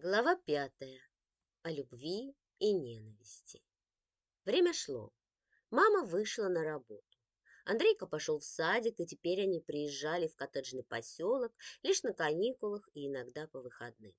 Глава пятая. О любви и ненависти. Время шло. Мама вышла на работу. Андрейка пошел в садик, и теперь они приезжали в коттеджный поселок лишь на каникулах и иногда по выходным.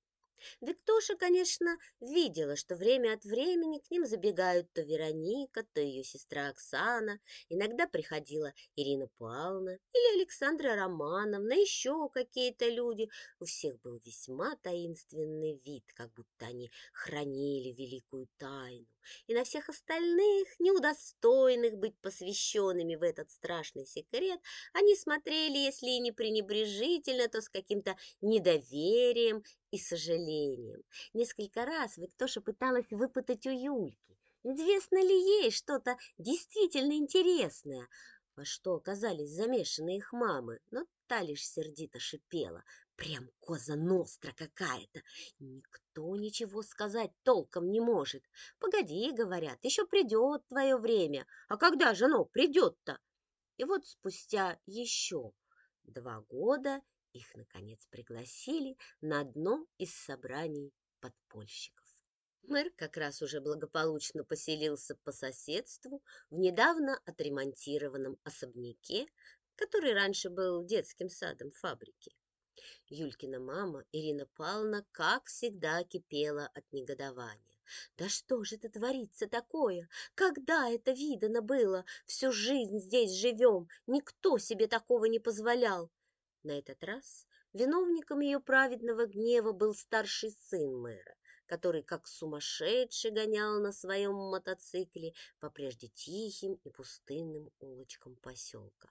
Виктоша, конечно, видела, что время от времени к ним забегают то Вероника, то ее сестра Оксана, иногда приходила Ирина Павловна или Александра Романовна, еще какие-то люди. У всех был весьма таинственный вид, как будто они хранили великую тайну. И на всех остальных, неудостойных быть посвященными в этот страшный секрет, они смотрели, если и не пренебрежительно, то с каким-то недоверием и сожалением. Несколько раз Виктоша пыталась выпытать у Юльки, известно ли ей что-то действительно интересное, во что оказались замешаны их мамы, но та лишь сердито шипела. Прям коза ностра какая-то. Никто ничего сказать толком не может. Погоди, говорят, еще придет твое время. А когда же оно придет-то? И вот спустя еще два года их, наконец, пригласили на одно из собраний подпольщиков. Мэр как раз уже благополучно поселился по соседству в недавно отремонтированном особняке, который раньше был детским садом фабрики. Юлькина мама Ирина Павловна, как всегда, кипела от негодования. Да что же это творится такое? Когда это видано было? Всю жизнь здесь живем, никто себе такого не позволял. На этот раз виновником ее праведного гнева был старший сын мэра, который как сумасшедший гонял на своем мотоцикле по прежде тихим и пустынным улочкам поселка,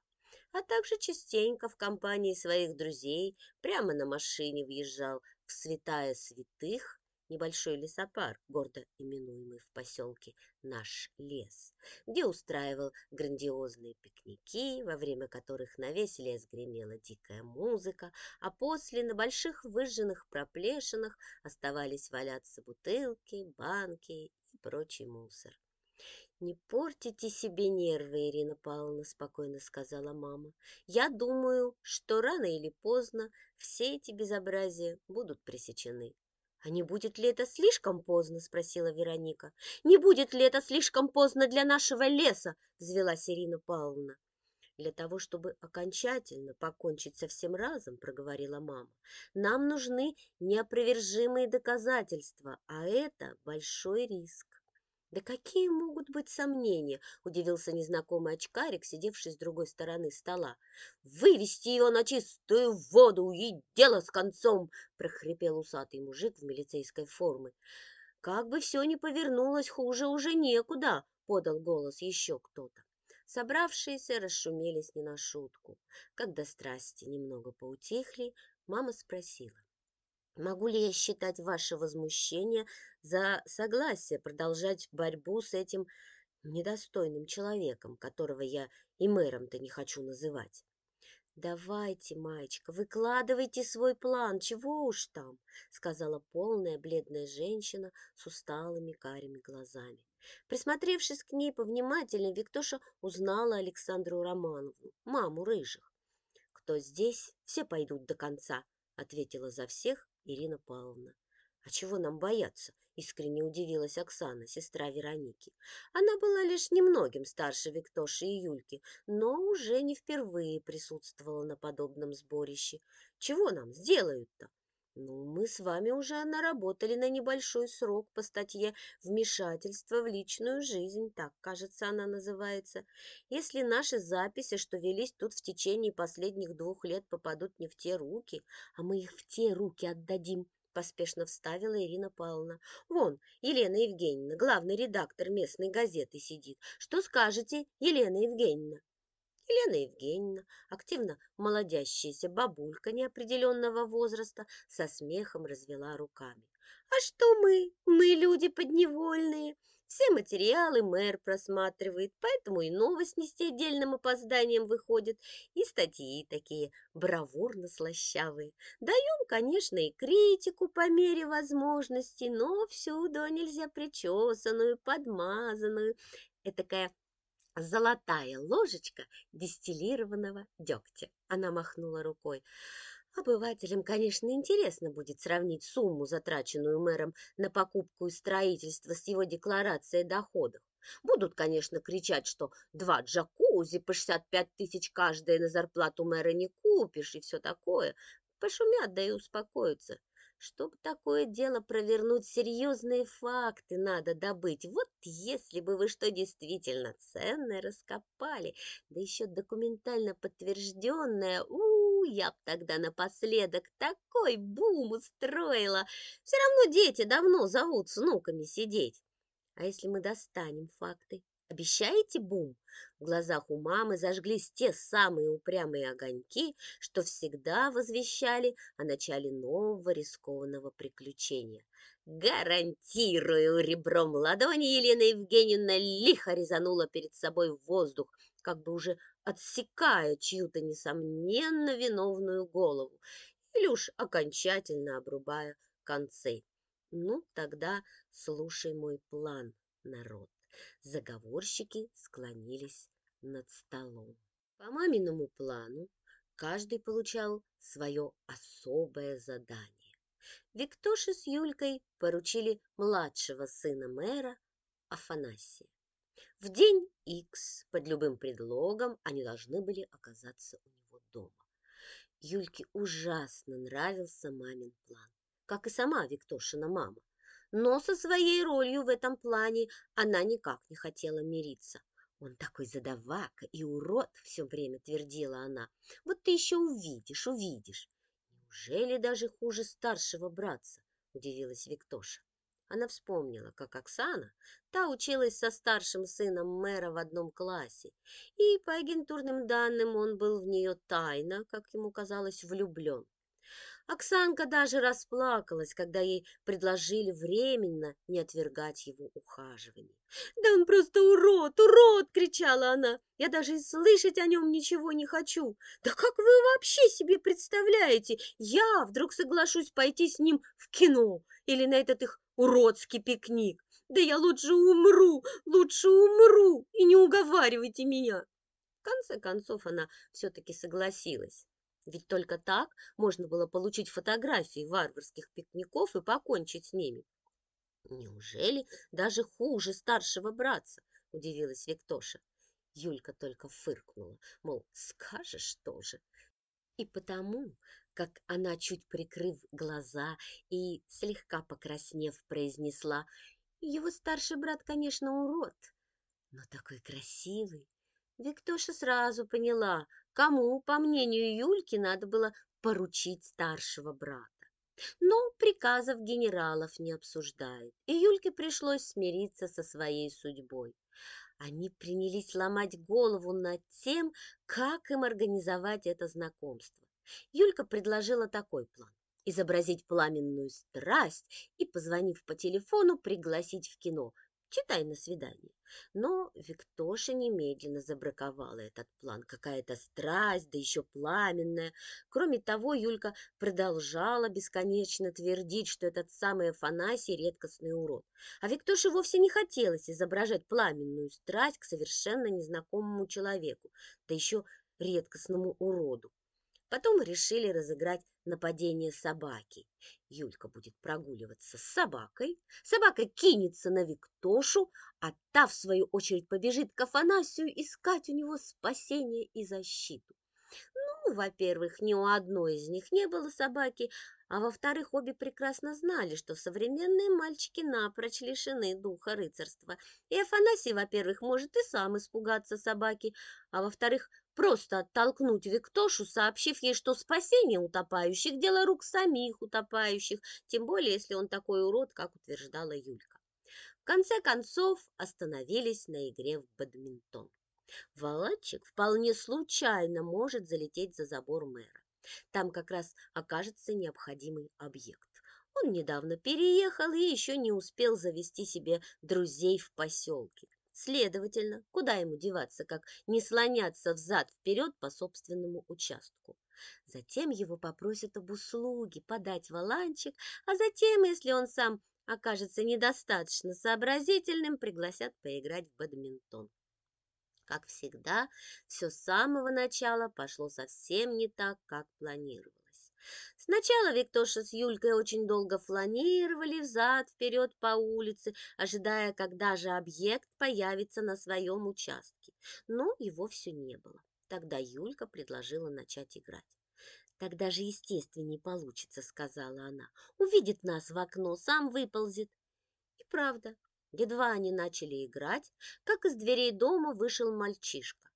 а также частенько в компании своих друзей прямо на машине въезжал в святая святых небольшой лесопарк, гордо именуемый в поселке «Наш лес», где устраивал грандиозные пикники, во время которых на весь лес гремела дикая музыка, а после на больших выжженных проплешинах оставались валяться бутылки, банки и прочий мусор. «Не портите себе нервы, Ирина Павловна», — спокойно сказала мама. «Я думаю, что рано или поздно все эти безобразия будут пресечены. «А не будет ли это слишком поздно?» – спросила Вероника. «Не будет ли это слишком поздно для нашего леса?» – взвелась Ирина Павловна. «Для того, чтобы окончательно покончить со всем разом, — проговорила мама, — нам нужны неопровержимые доказательства, а это большой риск. «Да какие могут быть сомнения?» – удивился незнакомый очкарик, сидевший с другой стороны стола. «Вывести ее на чистую воду и дело с концом!» – прохрипел усатый мужик в милицейской форме. «Как бы все ни повернулось, хуже уже некуда!» – подал голос еще кто-то. Собравшиеся расшумелись не на шутку. Когда страсти немного поутихли, мама спросила. Могу ли я считать ваше возмущение за согласие продолжать борьбу с этим недостойным человеком, которого я и мэром-то не хочу называть? «Давайте, маечка, выкладывайте свой план, чего уж там», сказала полная бледная женщина с усталыми карими глазами. Присмотревшись к ней повнимательнее, Виктоша узнала Александру Романовну, маму рыжих. «Кто здесь, все пойдут до конца», ответила за всех Ирина Павловна. «А чего нам бояться?» – искренне удивилась Оксана, сестра Вероники. Она была лишь немногим старше Виктоши и Юльки, но уже не впервые присутствовала на подобном сборище. «Чего нам сделают-то?» Ну, мы с вами уже наработали на небольшой срок по статье «Вмешательство в личную жизнь», так, кажется, она называется. Если наши записи, что велись тут в течение последних двух лет, попадут не в те руки, а мы их в те руки отдадим, поспешно вставила Ирина Павловна. Вон, Елена Евгеньевна, главный редактор местной газеты сидит. Что скажете, Елена Евгеньевна? Елена Евгеньевна, активно молодящаяся бабулька неопределенного возраста, со смехом развела руками. «А что мы? Мы люди подневольные. Все материалы мэр просматривает, поэтому и новость не с отдельным опозданием выходит, и статьи такие бравурно-слащавые. Даем, конечно, и критику по мере возможностей, но всюду нельзя причесанную, подмазанную, этакая золотая ложечка дистиллированного дегтя. Она махнула рукой. Обывателям, конечно, интересно будет сравнить сумму, затраченную мэром на покупку и строительство с его декларацией доходов. Будут, конечно, кричать, что два джакузи по 65 тысяч каждая на зарплату мэра не купишь и все такое. Пошумят, да и успокоятся. Чтоб такое дело провернуть, серьезные факты надо добыть. Вот если бы вы что действительно ценное раскопали, да еще документально подтвержденное, у, -у я б тогда напоследок такой бум устроила. Все равно дети давно зовут с внуками сидеть. А если мы достанем факты? Обещаете бум? В глазах у мамы зажглись те самые упрямые огоньки, что всегда возвещали о начале нового рискованного приключения. Гарантирую ребром ладони Елена Евгеньевна лихо резанула перед собой воздух, как бы уже отсекая чью-то несомненно виновную голову, или уж окончательно обрубая концы. Ну, тогда слушай мой план, народ. Заговорщики склонились над столом. По маминому плану каждый получал свое особое задание. Виктоше с Юлькой поручили младшего сына мэра Афанасия. В день Икс под любым предлогом они должны были оказаться у него дома. Юльке ужасно нравился мамин план, как и сама Виктошина мама но со своей ролью в этом плане она никак не хотела мириться. «Он такой задавака и урод!» — все время твердила она. «Вот ты еще увидишь, увидишь!» «Неужели даже хуже старшего братца?» — удивилась Виктоша. Она вспомнила, как Оксана, та училась со старшим сыном мэра в одном классе, и по агентурным данным он был в нее тайно, как ему казалось, влюблен. Оксанка даже расплакалась, когда ей предложили временно не отвергать его ухаживание. «Да он просто урод, урод!» — кричала она. «Я даже и слышать о нем ничего не хочу. Да как вы вообще себе представляете? Я вдруг соглашусь пойти с ним в кино или на этот их уродский пикник. Да я лучше умру, лучше умру, и не уговаривайте меня!» В конце концов она все-таки согласилась. Ведь только так можно было получить фотографии варварских пикников и покончить с ними. Неужели даже хуже старшего братца? Удивилась Виктоша. Юлька только фыркнула, мол, скажешь тоже. И потому, как она, чуть прикрыв глаза и слегка покраснев, произнесла, его старший брат, конечно, урод, но такой красивый. Виктоша сразу поняла, кому, по мнению Юльки, надо было поручить старшего брата. Но приказов генералов не обсуждает, и Юльке пришлось смириться со своей судьбой. Они принялись ломать голову над тем, как им организовать это знакомство. Юлька предложила такой план изобразить пламенную страсть и, позвонив по телефону, пригласить в кино читай на свидание. Но Виктоша немедленно забраковала этот план. Какая-то страсть, да еще пламенная. Кроме того, Юлька продолжала бесконечно твердить, что этот самый Афанасий редкостный урод. А Виктоше вовсе не хотелось изображать пламенную страсть к совершенно незнакомому человеку, да еще редкостному уроду. Потом решили разыграть нападение собаки. Юлька будет прогуливаться с собакой, собака кинется на Виктошу, а та, в свою очередь, побежит к Афанасию искать у него спасение и защиту. Ну, во-первых, ни у одной из них не было собаки, а во-вторых, обе прекрасно знали, что современные мальчики напрочь лишены духа рыцарства. И Афанасий, во-первых, может и сам испугаться собаки, а во-вторых, просто оттолкнуть Виктошу, сообщив ей, что спасение утопающих – дело рук самих утопающих, тем более, если он такой урод, как утверждала Юлька. В конце концов остановились на игре в бадминтон. Володчик вполне случайно может залететь за забор мэра. Там как раз окажется необходимый объект. Он недавно переехал и еще не успел завести себе друзей в поселке. Следовательно, куда ему деваться, как не слоняться взад-вперед по собственному участку. Затем его попросят об услуге подать валанчик, а затем, если он сам окажется недостаточно сообразительным, пригласят поиграть в бадминтон. Как всегда, все с самого начала пошло совсем не так, как планировалось. Сначала Виктоша с Юлькой очень долго фланировали взад-вперед по улице, ожидая, когда же объект появится на своем участке. Но его все не было. Тогда Юлька предложила начать играть. «Тогда же естественнее получится», — сказала она. «Увидит нас в окно, сам выползет». И правда, едва они начали играть, как из дверей дома вышел мальчишка.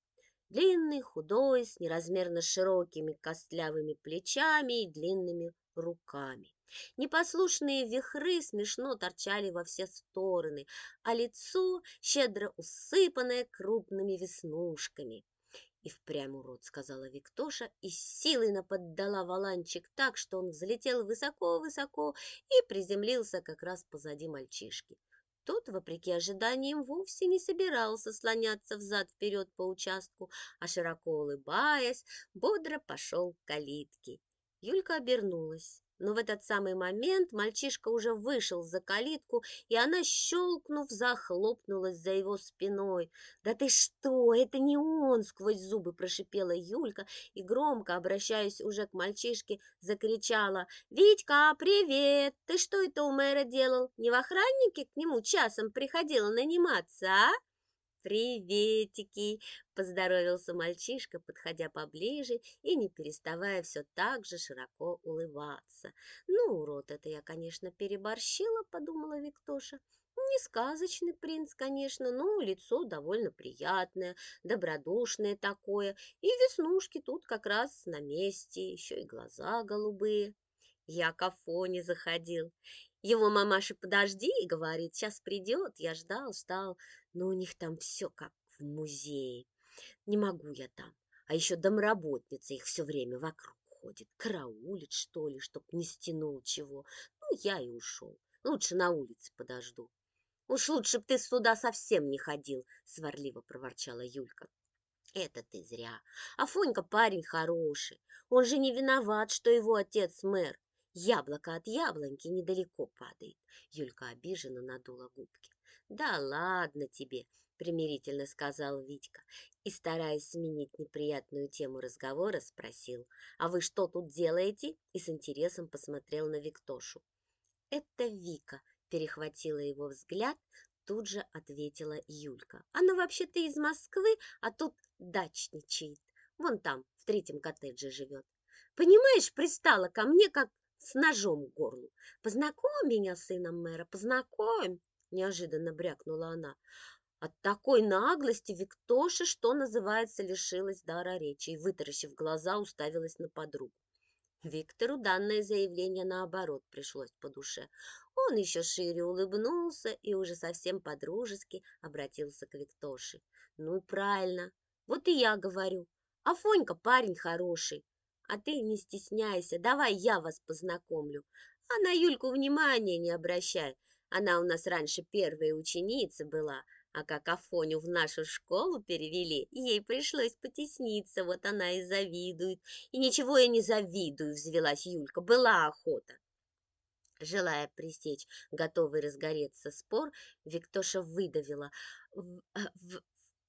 Длинный, худой, с неразмерно широкими костлявыми плечами и длинными руками. Непослушные вихры смешно торчали во все стороны, а лицо щедро усыпанное крупными веснушками. И впрямь урод, сказала Виктоша, и силой наподдала валанчик так, что он взлетел высоко-высоко и приземлился как раз позади мальчишки. Тот, вопреки ожиданиям, вовсе не собирался слоняться взад-вперед по участку, а, широко улыбаясь, бодро пошел к калитке. Юлька обернулась. Но в этот самый момент мальчишка уже вышел за калитку, и она, щелкнув, захлопнулась за его спиной. «Да ты что, это не он!» — сквозь зубы прошипела Юлька и, громко обращаясь уже к мальчишке, закричала. «Витька, привет! Ты что это у мэра делал? Не в охраннике к нему часом приходила наниматься, а?» «Приветики!» – поздоровился мальчишка, подходя поближе и не переставая все так же широко улыбаться. «Ну, урод, это я, конечно, переборщила», – подумала Виктоша. Не сказочный принц, конечно, но лицо довольно приятное, добродушное такое, и веснушки тут как раз на месте, еще и глаза голубые. Я к Афоне заходил. Его мамаша подожди, говорит, сейчас придет. Я ждал, ждал, но у них там все как в музее. Не могу я там. А еще домработница их все время вокруг ходит, караулит, что ли, чтоб не стянул чего. Ну, я и ушел. Лучше на улице подожду. Уж лучше б ты сюда совсем не ходил, сварливо проворчала Юлька. Это ты зря. Афонька парень хороший. Он же не виноват, что его отец мэр. Яблоко от яблоньки недалеко падает. Юлька обиженно надула губки. Да ладно тебе, примирительно сказал Витька и, стараясь сменить неприятную тему разговора, спросил, «А вы что тут делаете?» и с интересом посмотрел на Виктошу. «Это Вика», — перехватила его взгляд, тут же ответила Юлька. «Она вообще-то из Москвы, а тут дачничает. Вон там, в третьем коттедже живет. Понимаешь, пристала ко мне, как с ножом к горлу. «Познакомь меня с сыном мэра, познакомь!» Неожиданно брякнула она. От такой наглости Виктоша, что называется, лишилась дара речи и, вытаращив глаза, уставилась на подругу. Виктору данное заявление, наоборот, пришлось по душе. Он еще шире улыбнулся и уже совсем подружески обратился к Виктоше. «Ну, правильно, вот и я говорю. Афонька парень хороший, а ты не стесняйся, давай я вас познакомлю. А на Юльку внимания не обращай. Она у нас раньше первая ученица была, а как Афоню в нашу школу перевели, ей пришлось потесниться, вот она и завидует. И ничего я не завидую, взвелась Юлька, была охота. Желая пресечь готовый разгореться спор, Виктоша выдавила. В, в,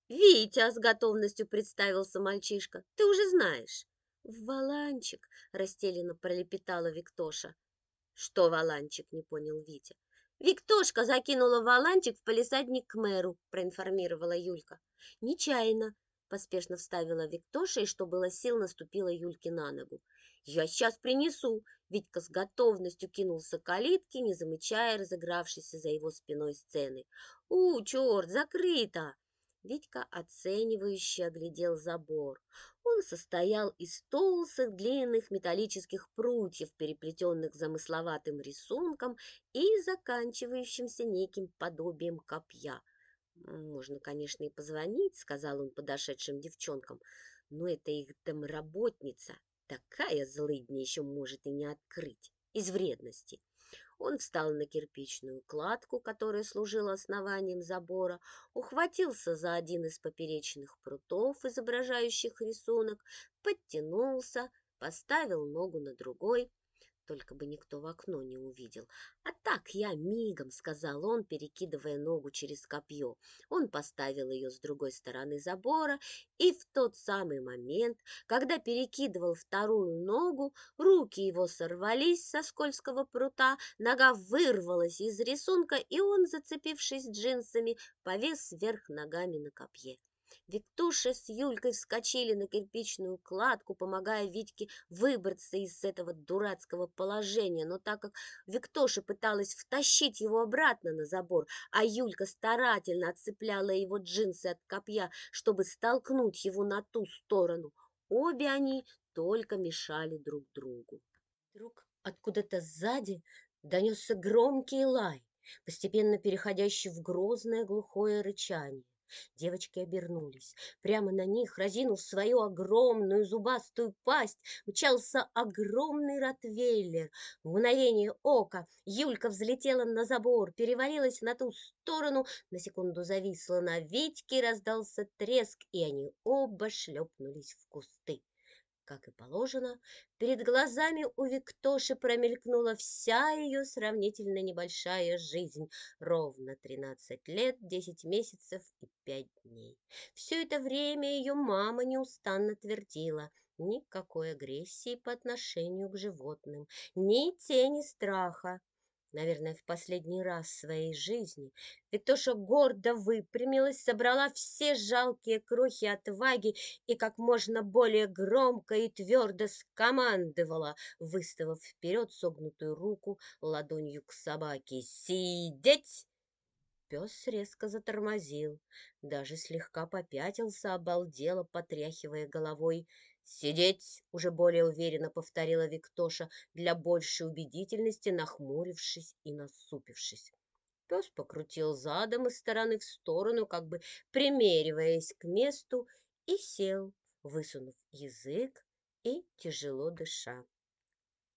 «Витя!» — с готовностью представился мальчишка. «Ты уже знаешь». «Валанчик!» — растерянно пролепетала Виктоша. «Что Валанчик?» — не понял Витя. «Виктошка закинула валанчик в палисадник к мэру», — проинформировала Юлька. «Нечаянно», — поспешно вставила Виктоша, и что было сил, наступила Юльке на ногу. «Я сейчас принесу!» Витька с готовностью кинулся к калитке, не замечая разыгравшейся за его спиной сцены. «У, черт, закрыто!» Витька оценивающе оглядел забор. Он состоял из толстых длинных металлических прутьев, переплетенных замысловатым рисунком и заканчивающимся неким подобием копья. «Можно, конечно, и позвонить», — сказал он подошедшим девчонкам, «но это их домработница. Такая злыдня еще может и не открыть, из вредности». Он встал на кирпичную кладку, которая служила основанием забора, ухватился за один из поперечных прутов, изображающих рисунок, подтянулся, поставил ногу на другой. Только бы никто в окно не увидел. А так я мигом, сказал он, перекидывая ногу через копье. Он поставил ее с другой стороны забора, и в тот самый момент, когда перекидывал вторую ногу, руки его сорвались со скользкого прута, нога вырвалась из рисунка, и он, зацепившись джинсами, повис вверх ногами на копье. Виктуша с Юлькой вскочили на кирпичную кладку, помогая Витьке выбраться из этого дурацкого положения. Но так как Виктоша пыталась втащить его обратно на забор, а Юлька старательно отцепляла его джинсы от копья, чтобы столкнуть его на ту сторону, обе они только мешали друг другу. Вдруг откуда-то сзади донесся громкий лай, постепенно переходящий в грозное глухое рычание. Девочки обернулись. Прямо на них, разинув свою огромную зубастую пасть, мчался огромный ротвейлер. В мгновение ока Юлька взлетела на забор, перевалилась на ту сторону, на секунду зависла на Витьке, раздался треск, и они оба шлепнулись в кусты. Как и положено, перед глазами у Виктоши промелькнула вся ее сравнительно небольшая жизнь, ровно тринадцать лет, десять месяцев и пять дней. Все это время ее мама неустанно твердила – никакой агрессии по отношению к животным, ни тени страха. Наверное, в последний раз в своей жизни Виктоша гордо выпрямилась, собрала все жалкие крохи отваги и как можно более громко и твердо скомандовала, выставив вперед согнутую руку ладонью к собаке. «Сидеть!» Пес резко затормозил, даже слегка попятился, обалдело, потряхивая головой. «Сидеть!» — уже более уверенно повторила Виктоша для большей убедительности, нахмурившись и насупившись. Пес покрутил задом из стороны в сторону, как бы примериваясь к месту, и сел, высунув язык и тяжело дыша.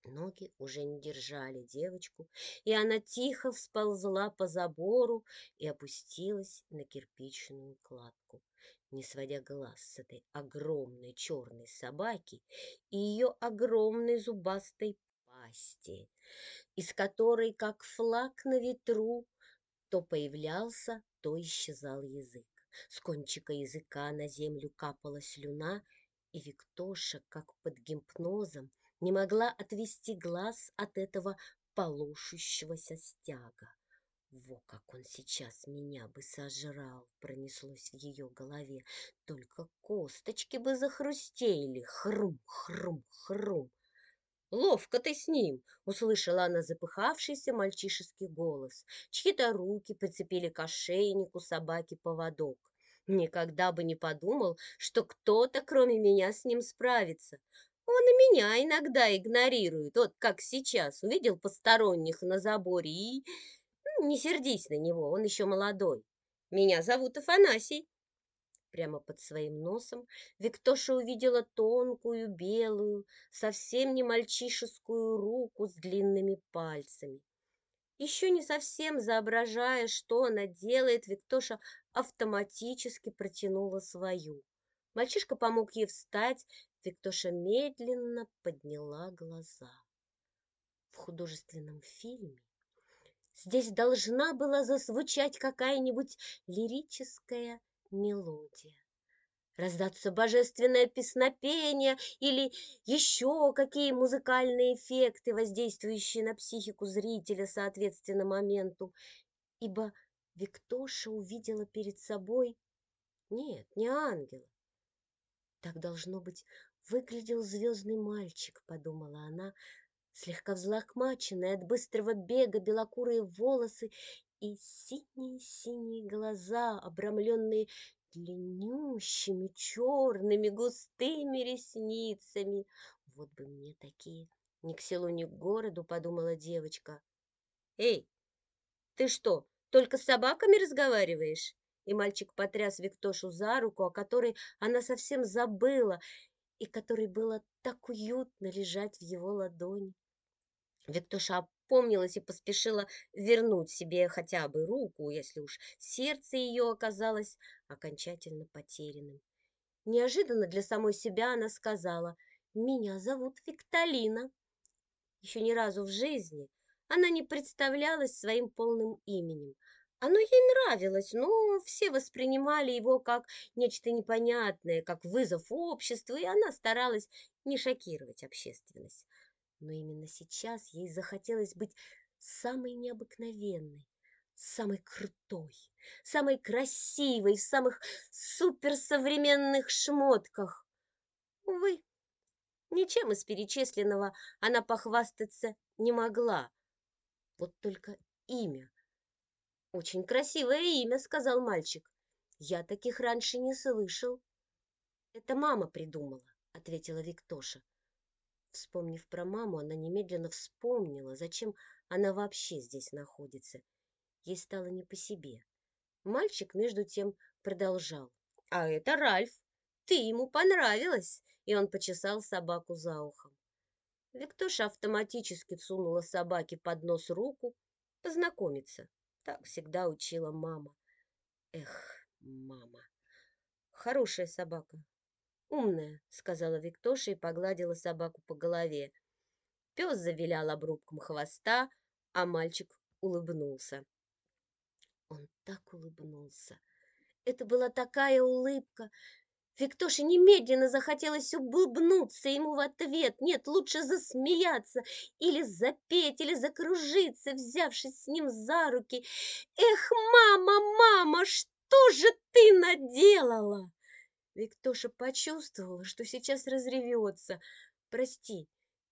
Ноги уже не держали девочку, и она тихо всползла по забору и опустилась на кирпичную кладку, не сводя глаз с этой огромной черной собаки и ее огромной зубастой пасти, из которой, как флаг на ветру, то появлялся, то исчезал язык. С кончика языка на землю капала слюна, и Виктоша, как под гипнозом, не могла отвести глаз от этого полошущегося стяга. Во как он сейчас меня бы сожрал, пронеслось в ее голове. Только косточки бы захрустели. Хрум, хрум, хрум. «Ловко ты с ним!» — услышала она запыхавшийся мальчишеский голос. Чьи-то руки прицепили к ошейнику собаки поводок. Никогда бы не подумал, что кто-то, кроме меня, с ним справится. Он и меня иногда игнорирует, вот как сейчас. Увидел посторонних на заборе и... Ну, не сердись на него, он еще молодой. Меня зовут Афанасий. Прямо под своим носом Виктоша увидела тонкую, белую, совсем не мальчишескую руку с длинными пальцами. Еще не совсем соображая, что она делает, Виктоша автоматически протянула свою. Мальчишка помог ей встать, Виктоша медленно подняла глаза. В художественном фильме здесь должна была зазвучать какая-нибудь лирическая мелодия, раздаться божественное песнопение или еще какие музыкальные эффекты, воздействующие на психику зрителя соответственно моменту, ибо Виктоша увидела перед собой нет, не ангела. Так должно быть выглядел звездный мальчик, подумала она, слегка взлохмаченные от быстрого бега белокурые волосы и синие-синие глаза, обрамленные длиннющими черными густыми ресницами. Вот бы мне такие, ни к селу, ни к городу, подумала девочка. Эй, ты что, только с собаками разговариваешь? И мальчик потряс Виктошу за руку, о которой она совсем забыла, и которой было так уютно лежать в его ладони. Виктоша опомнилась и поспешила вернуть себе хотя бы руку, если уж сердце ее оказалось окончательно потерянным. Неожиданно для самой себя она сказала «Меня зовут Викталина». Еще ни разу в жизни она не представлялась своим полным именем. Оно ей нравилось, но все воспринимали его как нечто непонятное, как вызов обществу, и она старалась не шокировать общественность. Но именно сейчас ей захотелось быть самой необыкновенной, самой крутой, самой красивой, в самых суперсовременных шмотках. Увы, ничем из перечисленного она похвастаться не могла. Вот только имя. Очень красивое имя, сказал мальчик. Я таких раньше не слышал. Это мама придумала, ответила Виктоша. Вспомнив про маму, она немедленно вспомнила, зачем она вообще здесь находится. Ей стало не по себе. Мальчик, между тем, продолжал. «А это Ральф. Ты ему понравилась!» И он почесал собаку за ухом. Виктоша автоматически всунула собаке под нос руку. Познакомиться. Так всегда учила мама. Эх, мама. Хорошая собака. Умная, сказала Виктоша и погладила собаку по голове. Пес завилял обрубком хвоста, а мальчик улыбнулся. Он так улыбнулся. Это была такая улыбка. Виктоше немедленно захотелось улыбнуться ему в ответ. Нет, лучше засмеяться или запеть, или закружиться, взявшись с ним за руки. Эх, мама, мама, что же ты наделала? Виктоша почувствовала, что сейчас разревется. «Прости,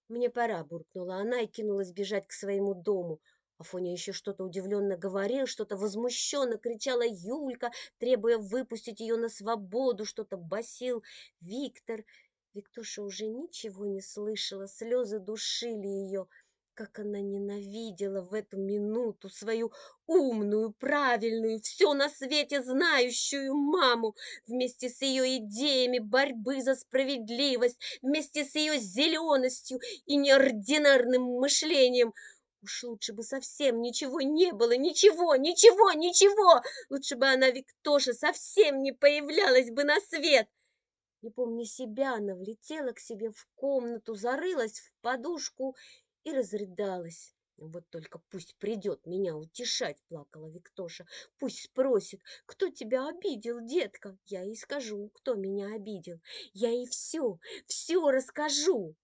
мне пора», — буркнула она и кинулась бежать к своему дому. Афоня еще что-то удивленно говорил, что-то возмущенно кричала Юлька, требуя выпустить ее на свободу, что-то басил Виктор. Виктоша уже ничего не слышала, слезы душили ее. Как она ненавидела в эту минуту свою умную, правильную, все на свете знающую маму, вместе с ее идеями борьбы за справедливость, вместе с ее зеленостью и неординарным мышлением. Уж лучше бы совсем ничего не было, ничего, ничего, ничего. Лучше бы она, Виктоша, совсем не появлялась бы на свет. Не помня себя, она влетела к себе в комнату, зарылась в подушку и разрыдалась. Вот только пусть придет меня утешать, плакала Виктоша. Пусть спросит, кто тебя обидел, детка. Я ей скажу, кто меня обидел. Я ей все, все расскажу.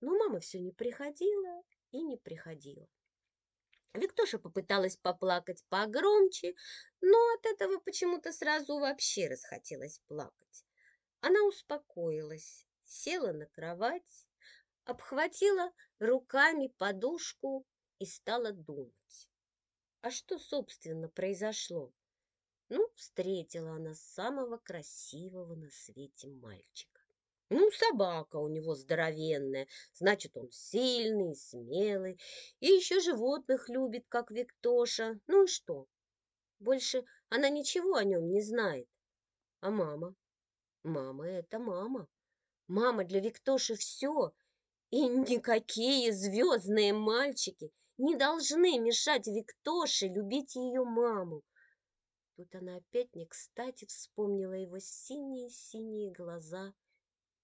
Но мама все не приходила и не приходила. Виктоша попыталась поплакать погромче, но от этого почему-то сразу вообще расхотелось плакать. Она успокоилась, села на кровать обхватила руками подушку и стала думать. А что, собственно, произошло? Ну, встретила она самого красивого на свете мальчика. Ну, собака у него здоровенная, значит, он сильный, смелый, и еще животных любит, как Виктоша. Ну и что? Больше она ничего о нем не знает. А мама? Мама — это мама. Мама для Виктоши все, и никакие звездные мальчики не должны мешать Виктоше любить ее маму. Тут она опять не кстати вспомнила его синие-синие глаза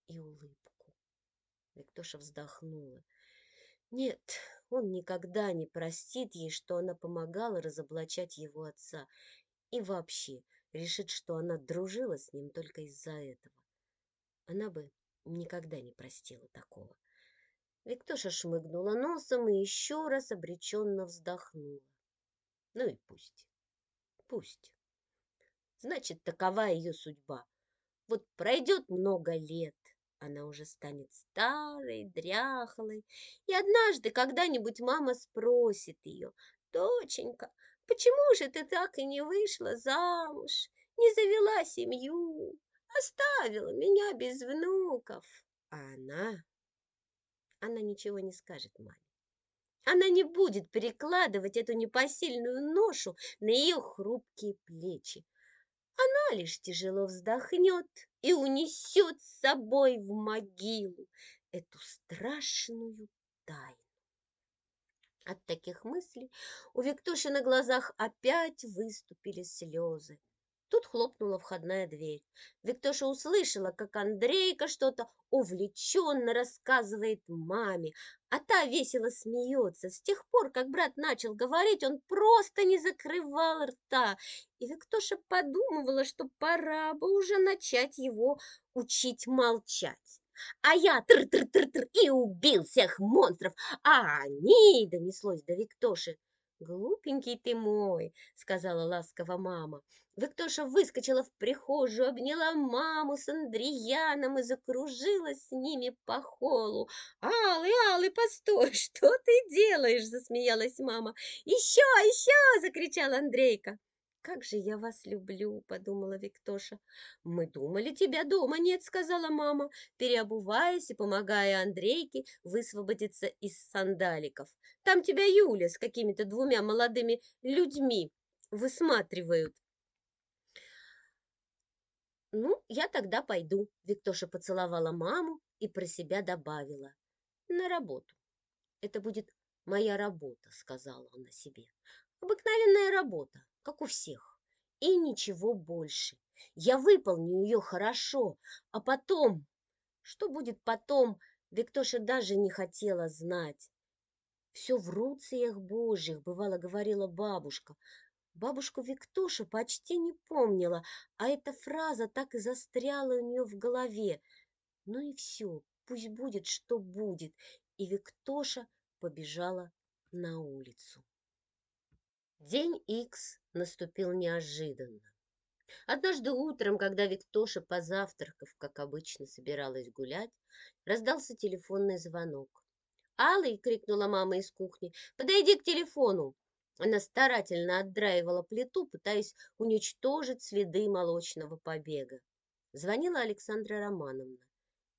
и улыбку. Виктоша вздохнула. Нет, он никогда не простит ей, что она помогала разоблачать его отца, и вообще решит, что она дружила с ним только из-за этого. Она бы никогда не простила такого. Виктоша шмыгнула носом и еще раз обреченно вздохнула. Ну и пусть, пусть. Значит, такова ее судьба. Вот пройдет много лет, она уже станет старой, дряхлой, и однажды когда-нибудь мама спросит ее, «Доченька, почему же ты так и не вышла замуж, не завела семью, оставила меня без внуков?» А она она ничего не скажет маме. Она не будет перекладывать эту непосильную ношу на ее хрупкие плечи. Она лишь тяжело вздохнет и унесет с собой в могилу эту страшную тайну. От таких мыслей у Виктоши на глазах опять выступили слезы. Тут хлопнула входная дверь. Виктоша услышала, как Андрейка что-то увлеченно рассказывает маме, а та весело смеется. С тех пор, как брат начал говорить, он просто не закрывал рта. И Виктоша подумывала, что пора бы уже начать его учить молчать. А я тр-тр-тр-тр и убил всех монстров, а они, донеслось до Виктоши. «Глупенький ты мой», — сказала ласково мама. Виктоша выскочила в прихожую, обняла маму с Андрияном и закружилась с ними по холу. «Алый, Алый, постой, что ты делаешь?» — засмеялась мама. «Еще, еще!» — закричал Андрейка. «Как же я вас люблю!» — подумала Виктоша. «Мы думали, тебя дома нет», — сказала мама, переобуваясь и помогая Андрейке высвободиться из сандаликов. «Там тебя Юля с какими-то двумя молодыми людьми высматривают». «Ну, я тогда пойду», — Виктоша поцеловала маму и про себя добавила. «На работу. Это будет моя работа», — сказала она себе. «Обыкновенная работа, как у всех. И ничего больше. Я выполню ее хорошо, а потом... Что будет потом, Виктоша даже не хотела знать. Все в руциях Божьих, бывало говорила бабушка. Бабушку Виктоша почти не помнила, а эта фраза так и застряла у нее в голове. Ну и все, пусть будет, что будет. И Виктоша побежала на улицу. День Икс наступил неожиданно. Однажды утром, когда Виктоша, позавтракав, как обычно, собиралась гулять, раздался телефонный звонок. «Алый!» — крикнула мама из кухни. «Подойди к телефону!» Она старательно отдраивала плиту, пытаясь уничтожить следы молочного побега. Звонила Александра Романовна.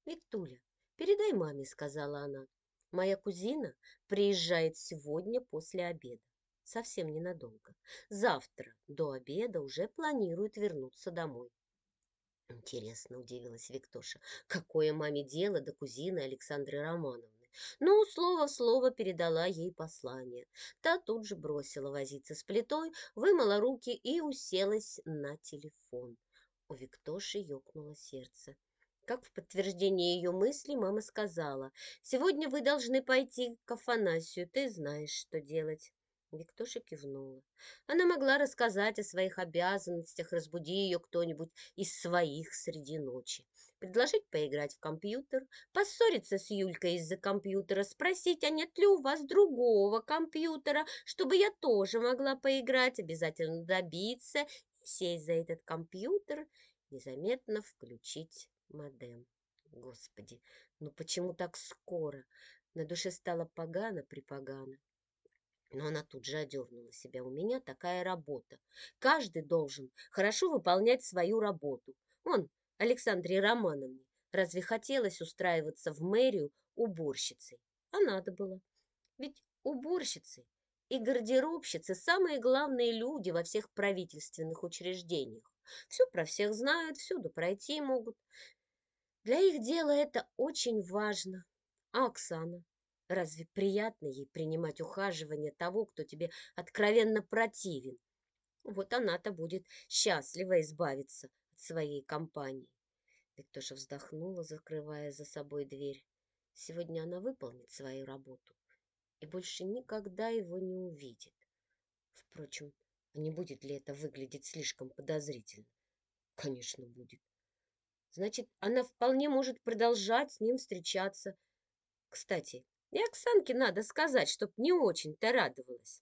«Виктуля, передай маме», — сказала она. «Моя кузина приезжает сегодня после обеда совсем ненадолго. Завтра до обеда уже планирует вернуться домой. Интересно, удивилась Виктоша, какое маме дело до кузины Александры Романовны. Ну, слово в слово передала ей послание. Та тут же бросила возиться с плитой, вымыла руки и уселась на телефон. У Виктоши ёкнуло сердце. Как в подтверждение ее мысли мама сказала, «Сегодня вы должны пойти к Афанасию, ты знаешь, что делать». Виктоша кивнула. Она могла рассказать о своих обязанностях, разбуди ее кто-нибудь из своих среди ночи. Предложить поиграть в компьютер, поссориться с Юлькой из-за компьютера, спросить, а нет ли у вас другого компьютера, чтобы я тоже могла поиграть, обязательно добиться, сесть за этот компьютер, незаметно включить модем. Господи, ну почему так скоро? На душе стало погано-припогано. Но она тут же одернула себя. У меня такая работа. Каждый должен хорошо выполнять свою работу. Он, Александре Романовне, разве хотелось устраиваться в мэрию уборщицей? А надо было. Ведь уборщицы и гардеробщицы – самые главные люди во всех правительственных учреждениях. Все про всех знают, всюду пройти могут. Для их дела это очень важно. А Оксана? Разве приятно ей принимать ухаживание того, кто тебе откровенно противен? Вот она-то будет счастлива избавиться от своей компании. Виктоша вздохнула, закрывая за собой дверь. Сегодня она выполнит свою работу и больше никогда его не увидит. Впрочем, а не будет ли это выглядеть слишком подозрительно? Конечно, будет. Значит, она вполне может продолжать с ним встречаться. Кстати, и Оксанке надо сказать, чтоб не очень-то радовалась.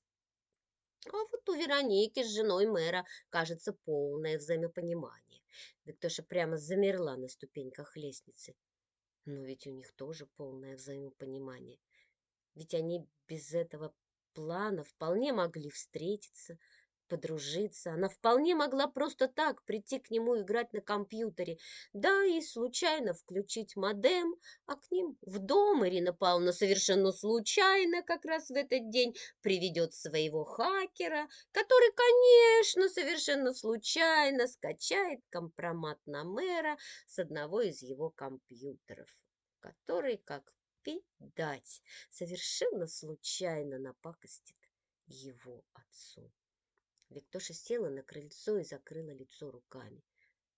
А вот у Вероники с женой мэра, кажется, полное взаимопонимание. Виктоша прямо замерла на ступеньках лестницы. Но ведь у них тоже полное взаимопонимание. Ведь они без этого плана вполне могли встретиться, подружиться. Она вполне могла просто так прийти к нему играть на компьютере, да и случайно включить модем, а к ним в дом Ирина Павловна совершенно случайно как раз в этот день приведет своего хакера, который, конечно, совершенно случайно скачает компромат на мэра с одного из его компьютеров, который, как пить дать, совершенно случайно напакостит его отцу. Виктоша села на крыльцо и закрыла лицо руками.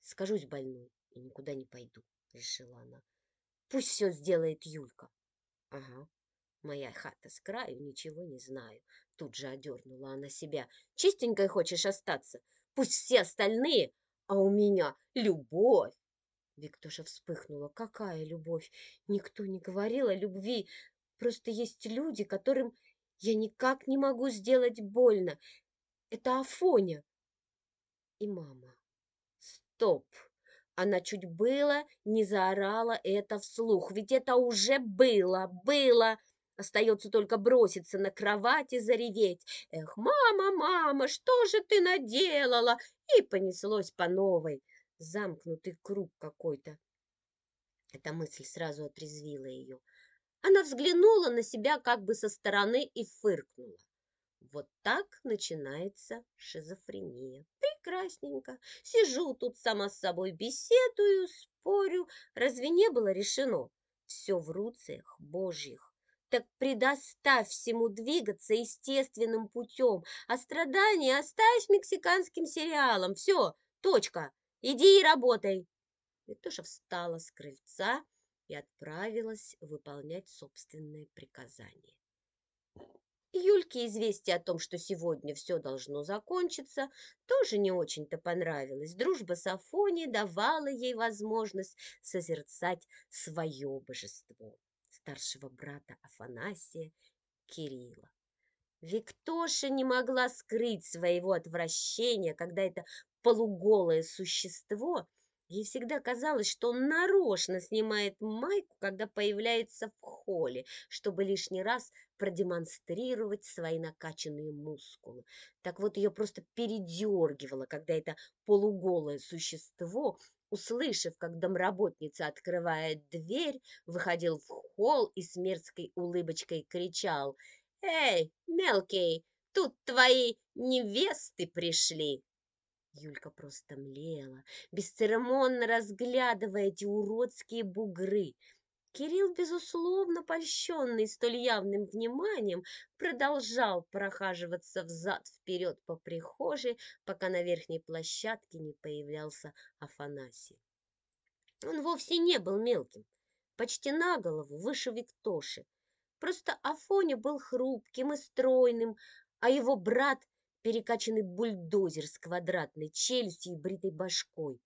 «Скажусь больной и никуда не пойду», — решила она. «Пусть все сделает Юлька». «Ага, моя хата с краю, ничего не знаю». Тут же одернула она себя. «Чистенькой хочешь остаться? Пусть все остальные, а у меня любовь!» Виктоша вспыхнула. «Какая любовь? Никто не говорил о любви. Просто есть люди, которым я никак не могу сделать больно. Это Афоня и мама. Стоп! Она чуть было не заорала это вслух, ведь это уже было, было. Остается только броситься на кровать и зареветь. Эх, мама, мама, что же ты наделала? И понеслось по новой. Замкнутый круг какой-то. Эта мысль сразу отрезвила ее. Она взглянула на себя как бы со стороны и фыркнула. Вот так начинается шизофрения. Прекрасненько. Сижу тут сама с собой, беседую, спорю. Разве не было решено? Все в руцах божьих. Так предоставь всему двигаться естественным путем, а страдания оставь мексиканским сериалам. Все, точка. Иди и работай. Витоша встала с крыльца и отправилась выполнять собственное Юльке известие о том, что сегодня все должно закончиться, тоже не очень-то понравилось. Дружба с Афонией давала ей возможность созерцать свое божество, старшего брата Афанасия Кирилла. Виктоша не могла скрыть своего отвращения, когда это полуголое существо Ей всегда казалось, что он нарочно снимает майку, когда появляется в холле, чтобы лишний раз продемонстрировать свои накачанные мускулы. Так вот, ее просто передергивало, когда это полуголое существо, услышав, как домработница открывает дверь, выходил в холл и с мерзкой улыбочкой кричал «Эй, мелкий, тут твои невесты пришли!» Юлька просто млела, бесцеремонно разглядывая эти уродские бугры. Кирилл, безусловно польщенный столь явным вниманием, продолжал прохаживаться взад-вперед по прихожей, пока на верхней площадке не появлялся Афанасий. Он вовсе не был мелким, почти на голову выше Виктоши. Просто Афоня был хрупким и стройным, а его брат перекачанный бульдозер с квадратной челюстью и бритой башкой.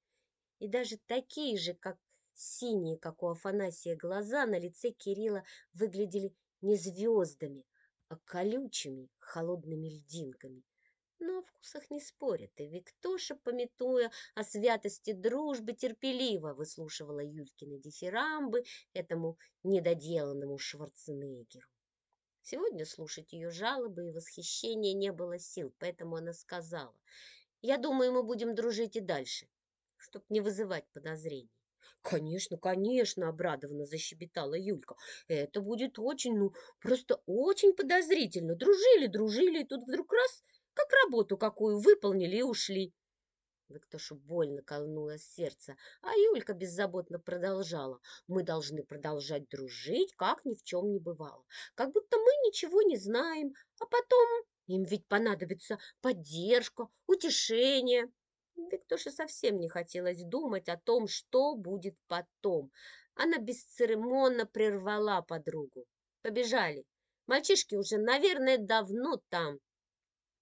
И даже такие же, как синие, как у Афанасия, глаза на лице Кирилла выглядели не звездами, а колючими холодными льдинками. Но о вкусах не спорят, и Виктоша, пометуя о святости дружбы, терпеливо выслушивала Юлькины дифирамбы этому недоделанному Шварценеггеру. Сегодня слушать ее жалобы и восхищения не было сил, поэтому она сказала, «Я думаю, мы будем дружить и дальше, чтоб не вызывать подозрений». «Конечно, конечно!» — обрадованно защебетала Юлька. «Это будет очень, ну, просто очень подозрительно. Дружили, дружили, и тут вдруг раз, как работу какую выполнили и ушли. Виктошу больно колнуло сердце, а Юлька беззаботно продолжала. Мы должны продолжать дружить, как ни в чем не бывало. Как будто мы ничего не знаем, а потом им ведь понадобится поддержка, утешение. Виктоше совсем не хотелось думать о том, что будет потом. Она бесцеремонно прервала подругу. Побежали. Мальчишки уже, наверное, давно там.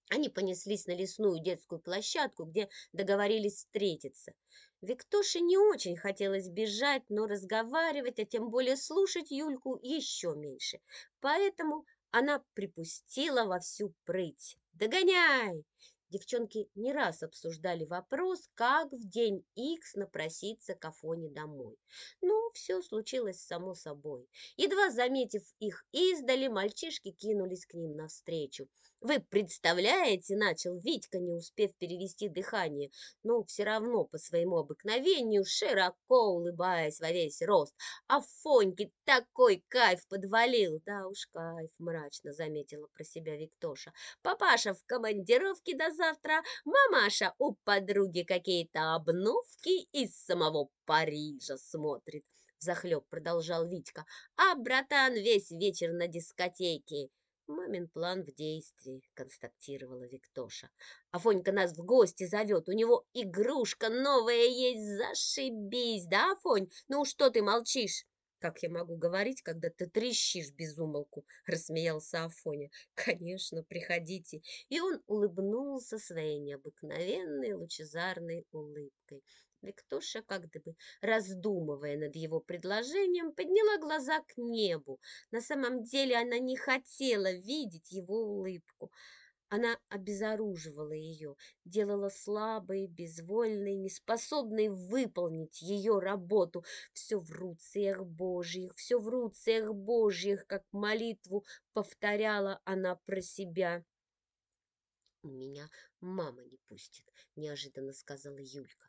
Они понеслись на лесную детскую площадку, где договорились встретиться. Виктоше не очень хотелось бежать, но разговаривать, а тем более слушать Юльку еще меньше. Поэтому она припустила во всю прыть. «Догоняй!» Девчонки не раз обсуждали вопрос, как в день Икс напроситься к Афоне домой. Но все случилось само собой. Едва заметив их издали, мальчишки кинулись к ним навстречу. «Вы представляете?» – начал Витька, не успев перевести дыхание, но все равно по своему обыкновению, широко улыбаясь во весь рост. «А Фоньке такой кайф подвалил!» «Да уж кайф!» – мрачно заметила про себя Виктоша. «Папаша в командировке до завтра, мамаша у подруги какие-то обновки из самого Парижа смотрит!» Захлеб продолжал Витька. «А братан весь вечер на дискотеке!» Мамин план в действии, констатировала Виктоша. Афонька нас в гости зовет, у него игрушка новая есть, зашибись, да, Афонь? Ну что ты молчишь? Как я могу говорить, когда ты трещишь без умолку? Рассмеялся Афоня. Конечно, приходите. И он улыбнулся своей необыкновенной лучезарной улыбкой. Виктоша, как бы раздумывая над его предложением, подняла глаза к небу. На самом деле она не хотела видеть его улыбку. Она обезоруживала ее, делала слабой, безвольной, неспособной выполнить ее работу. Все в руцах Божьих, все в руцах Божьих, как молитву повторяла она про себя. «У меня мама не пустит», — неожиданно сказала Юлька.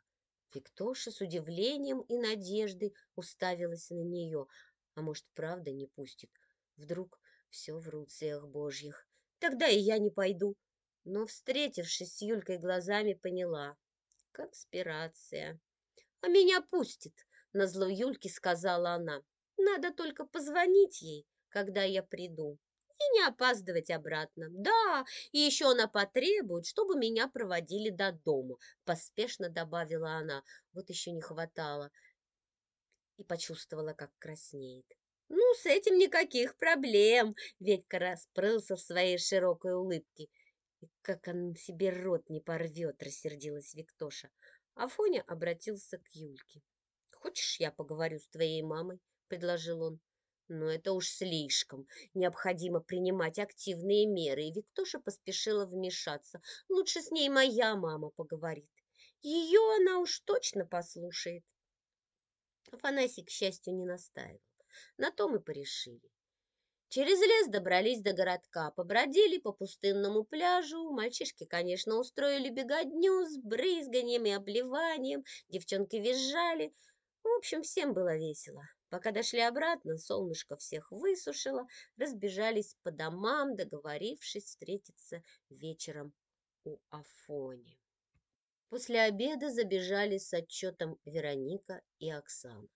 Виктоша с удивлением и надеждой уставилась на нее. А может, правда не пустит? Вдруг все в руцах божьих. Тогда и я не пойду. Но, встретившись с Юлькой глазами, поняла. Конспирация. А меня пустит, назло Юльке сказала она. Надо только позвонить ей, когда я приду и не опаздывать обратно. Да, и еще она потребует, чтобы меня проводили до дома, поспешно добавила она. Вот еще не хватало. И почувствовала, как краснеет. Ну, с этим никаких проблем. Ведька расплылся в своей широкой улыбке. И как он себе рот не порвет, рассердилась Виктоша. Афоня обратился к Юльке. Хочешь, я поговорю с твоей мамой? предложил он. Но это уж слишком. Необходимо принимать активные меры, и Виктоша поспешила вмешаться. Лучше с ней моя мама поговорит. Ее она уж точно послушает. Афанасий, к счастью, не настаивал. На то мы порешили. Через лес добрались до городка, побродили по пустынному пляжу. Мальчишки, конечно, устроили беготню с брызганием и обливанием. Девчонки визжали. В общем, всем было весело. Пока дошли обратно, солнышко всех высушило, разбежались по домам, договорившись встретиться вечером у Афони. После обеда забежали с отчетом Вероника и Оксана.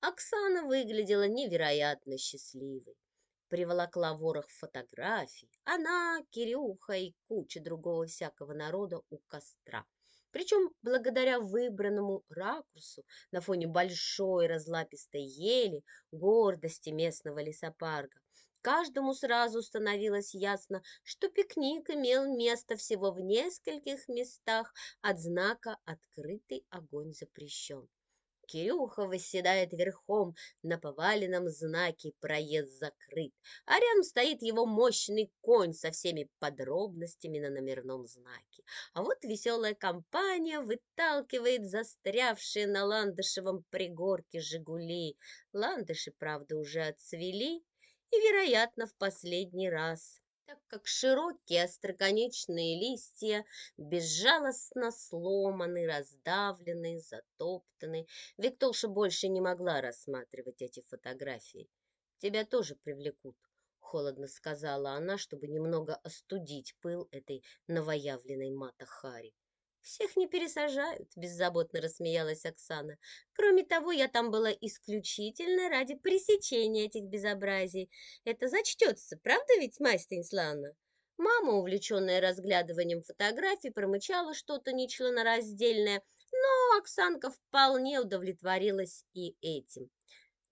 Оксана выглядела невероятно счастливой. Приволокла ворох фотографий. Она, Кирюха и куча другого всякого народа у костра. Причем благодаря выбранному ракурсу на фоне большой разлапистой ели, гордости местного лесопарка, каждому сразу становилось ясно, что пикник имел место всего в нескольких местах от знака «Открытый огонь запрещен». Кирюха восседает верхом на поваленном знаке «Проезд закрыт», а рядом стоит его мощный конь со всеми подробностями на номерном знаке. А вот веселая компания выталкивает застрявшие на ландышевом пригорке «Жигули». Ландыши, правда, уже отцвели и, вероятно, в последний раз так как широкие остроконечные листья безжалостно сломаны, раздавлены, затоптаны. Виктолша больше не могла рассматривать эти фотографии. «Тебя тоже привлекут», — холодно сказала она, чтобы немного остудить пыл этой новоявленной Мата-Хари. «Всех не пересажают», — беззаботно рассмеялась Оксана. «Кроме того, я там была исключительно ради пресечения этих безобразий. Это зачтется, правда ведь, Майя Станиславовна?» Мама, увлеченная разглядыванием фотографий, промычала что-то нечленораздельное, но Оксанка вполне удовлетворилась и этим.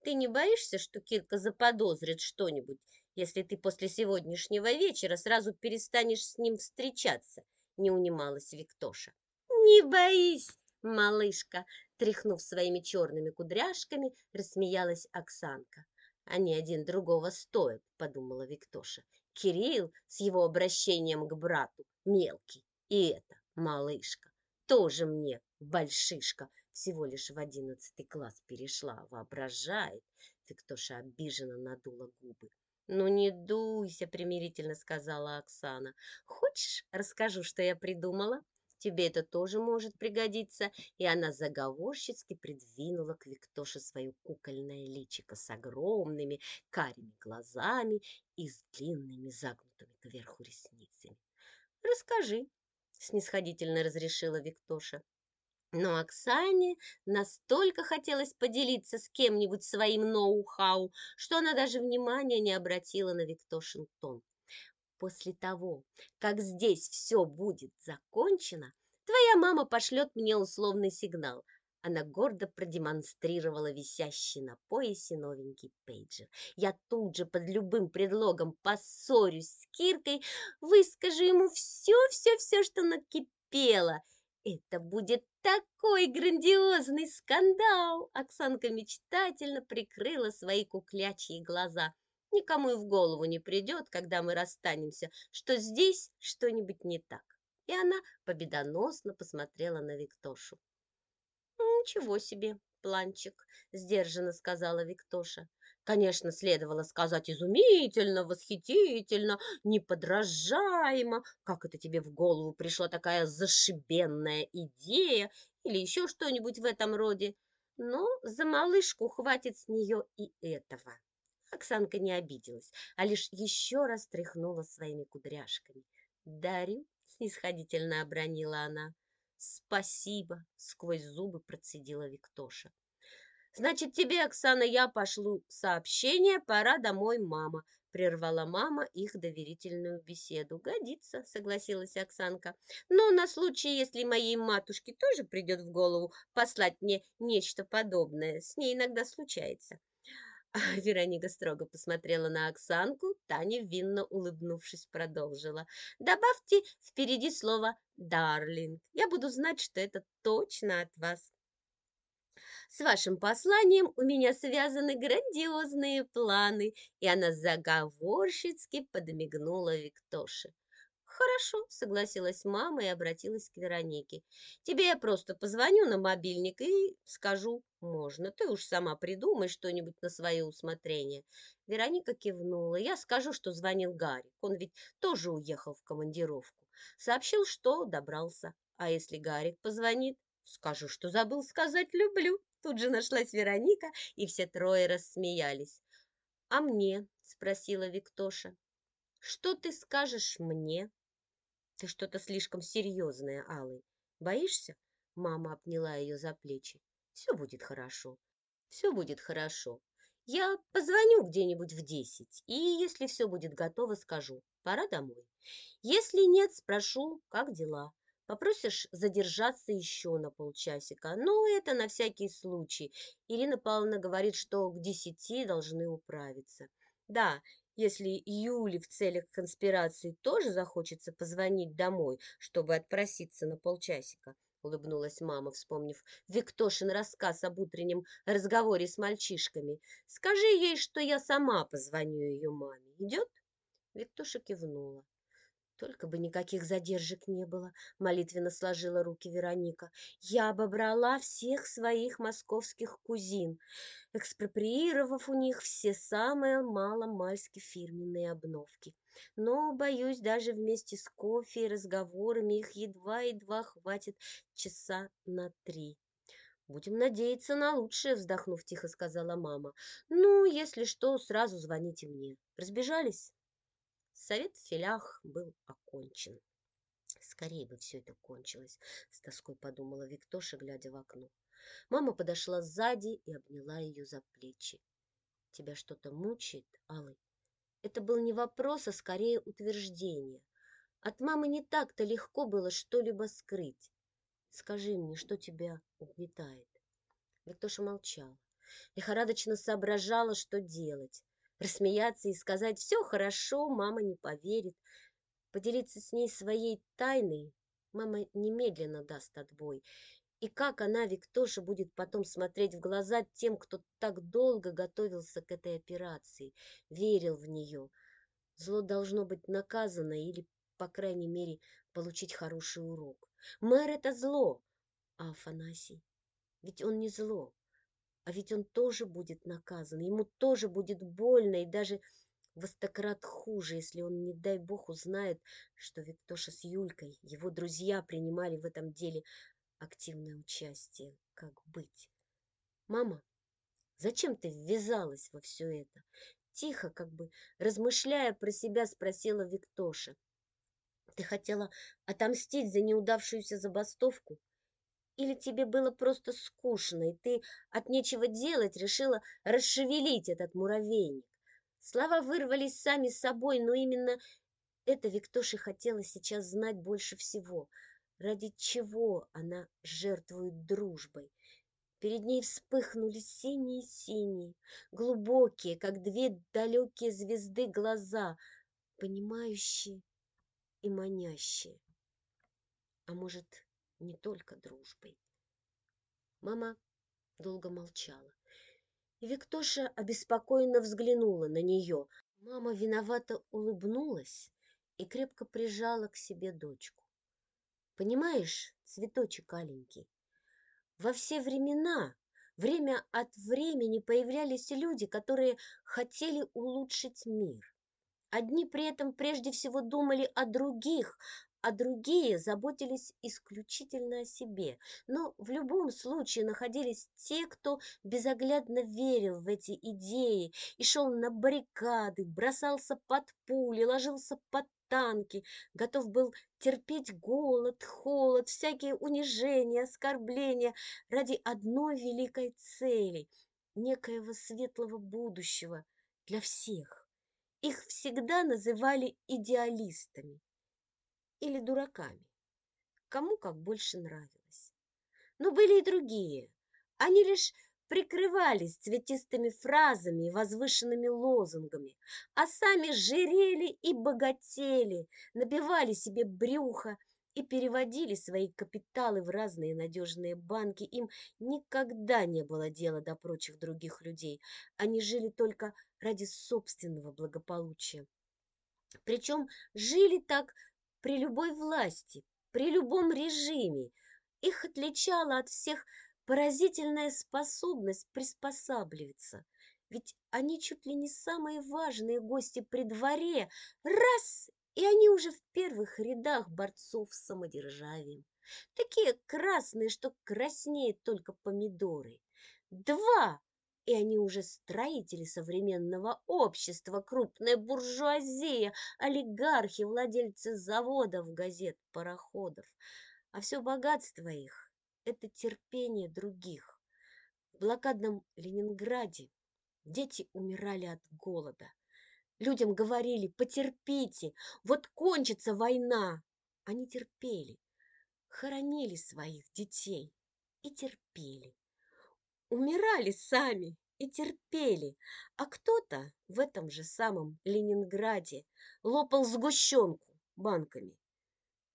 «Ты не боишься, что Кирка заподозрит что-нибудь, если ты после сегодняшнего вечера сразу перестанешь с ним встречаться?» Не унималась Виктоша. «Не боись, малышка!» Тряхнув своими черными кудряшками, рассмеялась Оксанка. «Они один другого стоят», — подумала Виктоша. «Кирилл с его обращением к брату мелкий, и это малышка, тоже мне большишка, всего лишь в одиннадцатый класс перешла, воображает». Виктоша обиженно надула губы. «Ну не дуйся», — примирительно сказала Оксана. «Хочешь, расскажу, что я придумала? Тебе это тоже может пригодиться». И она заговорщицки придвинула к Виктоше свое кукольное личико с огромными карими глазами и с длинными загнутыми кверху ресницами. «Расскажи», — снисходительно разрешила Виктоша. Но Оксане настолько хотелось поделиться с кем-нибудь своим ноу-хау, что она даже внимания не обратила на Виктошин тон. После того, как здесь все будет закончено, твоя мама пошлет мне условный сигнал. Она гордо продемонстрировала висящий на поясе новенький пейджер. Я тут же под любым предлогом поссорюсь с Киркой, выскажу ему все-все-все, что накипело. Это будет такой грандиозный скандал! Оксанка мечтательно прикрыла свои куклячьи глаза. Никому и в голову не придет, когда мы расстанемся, что здесь что-нибудь не так. И она победоносно посмотрела на Виктошу. «Ничего себе, планчик», — сдержанно сказала Виктоша. Конечно, следовало сказать изумительно, восхитительно, неподражаемо. Как это тебе в голову пришла такая зашибенная идея или еще что-нибудь в этом роде? Но за малышку хватит с нее и этого. Оксанка не обиделась, а лишь еще раз тряхнула своими кудряшками. «Дарю», — снисходительно обронила она. «Спасибо», — сквозь зубы процедила Виктоша. Значит, тебе, Оксана, я пошлю сообщение, пора домой, мама. Прервала мама их доверительную беседу. Годится, согласилась Оксанка. Но на случай, если моей матушке тоже придет в голову послать мне нечто подобное, с ней иногда случается. Вероника строго посмотрела на Оксанку, Таня, винно улыбнувшись, продолжила. «Добавьте впереди слово «дарлинг». Я буду знать, что это точно от вас. С вашим посланием у меня связаны грандиозные планы, и она заговорщицки подмигнула Виктоше. «Хорошо», — согласилась мама и обратилась к Веронике. «Тебе я просто позвоню на мобильник и скажу, можно. Ты уж сама придумай что-нибудь на свое усмотрение». Вероника кивнула. «Я скажу, что звонил Гарик. Он ведь тоже уехал в командировку. Сообщил, что добрался. А если Гарик позвонит, скажу, что забыл сказать «люблю». Тут же нашлась Вероника, и все трое рассмеялись. «А мне?» – спросила Виктоша. «Что ты скажешь мне?» «Ты что-то слишком серьезное, Алый. Боишься?» Мама обняла ее за плечи. «Все будет хорошо. Все будет хорошо. Я позвоню где-нибудь в десять, и если все будет готово, скажу. Пора домой. Если нет, спрошу, как дела. Попросишь задержаться еще на полчасика, но это на всякий случай. Ирина Павловна говорит, что к десяти должны управиться. Да, если Юле в целях конспирации тоже захочется позвонить домой, чтобы отпроситься на полчасика, улыбнулась мама, вспомнив Виктошин рассказ об утреннем разговоре с мальчишками. Скажи ей, что я сама позвоню ее маме. Идет? Виктоша кивнула. Только бы никаких задержек не было, молитвенно сложила руки Вероника. Я обобрала всех своих московских кузин, экспроприировав у них все самые маломальски фирменные обновки. Но, боюсь, даже вместе с кофе и разговорами их едва-едва хватит часа на три. «Будем надеяться на лучшее», — вздохнув тихо, сказала мама. «Ну, если что, сразу звоните мне. Разбежались?» Совет в филях был окончен. Скорее бы все это кончилось, с тоской подумала Виктоша, глядя в окно. Мама подошла сзади и обняла ее за плечи. Тебя что-то мучает, Алый? Это был не вопрос, а скорее утверждение. От мамы не так-то легко было что-либо скрыть. Скажи мне, что тебя угнетает? Виктоша молчала. Лихорадочно соображала, что делать. Рассмеяться и сказать «все хорошо», мама не поверит. Поделиться с ней своей тайной мама немедленно даст отбой. И как она, Виктоша, будет потом смотреть в глаза тем, кто так долго готовился к этой операции, верил в нее. Зло должно быть наказано или, по крайней мере, получить хороший урок. Мэр — это зло, а Афанасий? Ведь он не зло. А ведь он тоже будет наказан, ему тоже будет больно и даже в стократ хуже, если он, не дай бог, узнает, что Виктоша с Юлькой, его друзья, принимали в этом деле активное участие. Как быть? Мама, зачем ты ввязалась во все это? Тихо, как бы размышляя про себя, спросила Виктоша. Ты хотела отомстить за неудавшуюся забастовку? Или тебе было просто скучно, и ты от нечего делать решила расшевелить этот муравейник? Слова вырвались сами собой, но именно Это Виктоше хотелось сейчас знать больше всего. Ради чего она жертвует дружбой? Перед ней вспыхнули синие-синие, глубокие, как две далекие звезды, глаза, понимающие и манящие. А может, не только дружбой. Мама долго молчала. И Виктоша обеспокоенно взглянула на нее. Мама виновато улыбнулась и крепко прижала к себе дочку. Понимаешь, цветочек аленький, во все времена, время от времени появлялись люди, которые хотели улучшить мир. Одни при этом прежде всего думали о других, а другие заботились исключительно о себе. Но в любом случае находились те, кто безоглядно верил в эти идеи и шел на баррикады, бросался под пули, ложился под танки, готов был терпеть голод, холод, всякие унижения, оскорбления ради одной великой цели – некоего светлого будущего для всех. Их всегда называли идеалистами или дураками, кому как больше нравилось. Но были и другие. Они лишь прикрывались цветистыми фразами и возвышенными лозунгами, а сами жирели и богатели, набивали себе брюхо и переводили свои капиталы в разные надежные банки. Им никогда не было дела до прочих других людей. Они жили только ради собственного благополучия. Причем жили так при любой власти, при любом режиме. Их отличало от всех поразительная способность приспосабливаться. Ведь они чуть ли не самые важные гости при дворе. Раз, и они уже в первых рядах борцов с самодержавием. Такие красные, что краснеют только помидоры. Два, и они уже строители современного общества, крупная буржуазия, олигархи, владельцы заводов, газет, пароходов. А все богатство их – это терпение других. В блокадном Ленинграде дети умирали от голода. Людям говорили «потерпите, вот кончится война». Они терпели, хоронили своих детей и терпели умирали сами и терпели, а кто-то в этом же самом Ленинграде лопал сгущенку банками.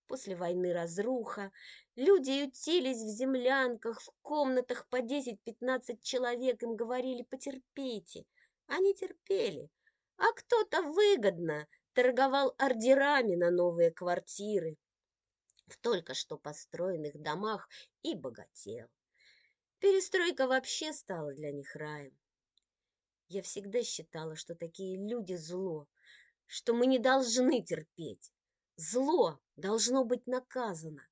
После войны разруха, люди ютились в землянках, в комнатах по 10-15 человек, им говорили «потерпите». Они терпели, а кто-то выгодно торговал ордерами на новые квартиры в только что построенных домах и богател. Перестройка вообще стала для них раем. Я всегда считала, что такие люди зло, что мы не должны терпеть. Зло должно быть наказано.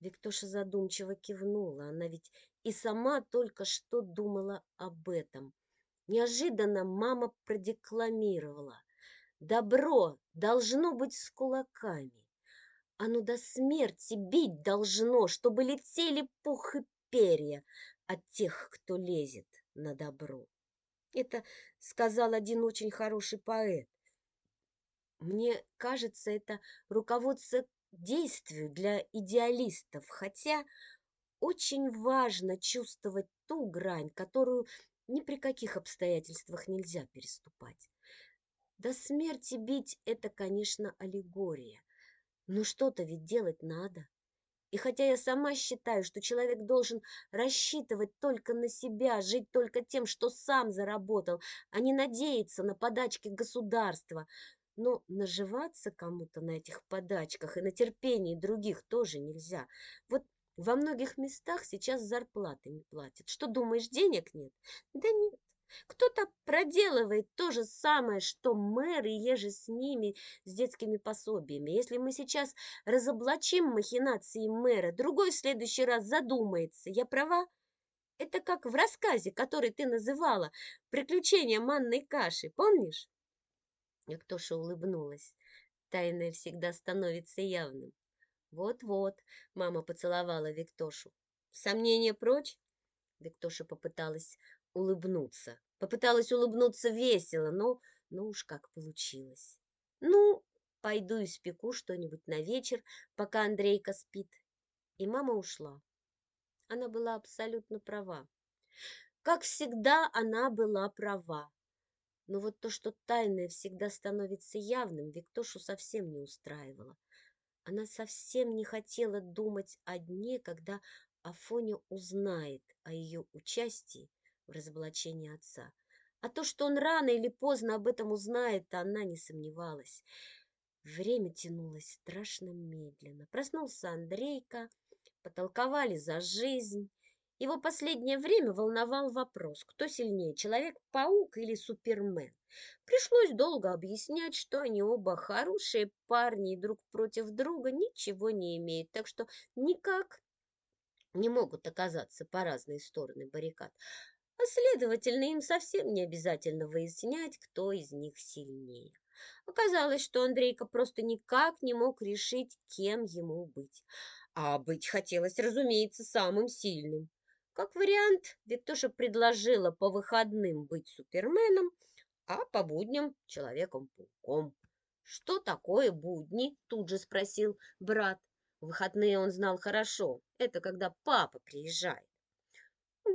Виктоша задумчиво кивнула. Она ведь и сама только что думала об этом. Неожиданно мама продекламировала. Добро должно быть с кулаками. Оно до смерти бить должно, чтобы летели пух и перья от тех, кто лезет на добро. Это сказал один очень хороший поэт. Мне кажется, это руководство действию для идеалистов, хотя очень важно чувствовать ту грань, которую ни при каких обстоятельствах нельзя переступать. До смерти бить – это, конечно, аллегория, но что-то ведь делать надо. И хотя я сама считаю, что человек должен рассчитывать только на себя, жить только тем, что сам заработал, а не надеяться на подачки государства, но наживаться кому-то на этих подачках и на терпении других тоже нельзя. Вот во многих местах сейчас зарплаты не платят. Что думаешь, денег нет? Да нет. Кто-то проделывает то же самое, что мэр и еже с ними, с детскими пособиями. Если мы сейчас разоблачим махинации мэра, другой в следующий раз задумается. Я права? Это как в рассказе, который ты называла «Приключения манной каши», помнишь? Виктоша улыбнулась. Тайное всегда становится явным. Вот-вот, мама поцеловала Виктошу. Сомнения прочь? Виктоша попыталась улыбнуться. Попыталась улыбнуться весело, но, ну уж как получилось. Ну, пойду и спеку что-нибудь на вечер, пока Андрейка спит. И мама ушла. Она была абсолютно права. Как всегда, она была права. Но вот то, что тайное всегда становится явным, Виктошу совсем не устраивало. Она совсем не хотела думать о дне, когда Афоня узнает о ее участии в разоблачении отца. А то, что он рано или поздно об этом узнает, она не сомневалась. Время тянулось страшно медленно. Проснулся Андрейка, потолковали за жизнь. Его последнее время волновал вопрос, кто сильнее, Человек-паук или Супермен. Пришлось долго объяснять, что они оба хорошие парни и друг против друга ничего не имеют, так что никак не могут оказаться по разные стороны баррикад. Следовательно, им совсем не обязательно выяснять, кто из них сильнее. Оказалось, что Андрейка просто никак не мог решить, кем ему быть. А быть хотелось, разумеется, самым сильным. Как вариант, Виктоша предложила по выходным быть суперменом, а по будням — человеком-пауком. «Что такое будни?» — тут же спросил брат. Выходные он знал хорошо. Это когда папа приезжает.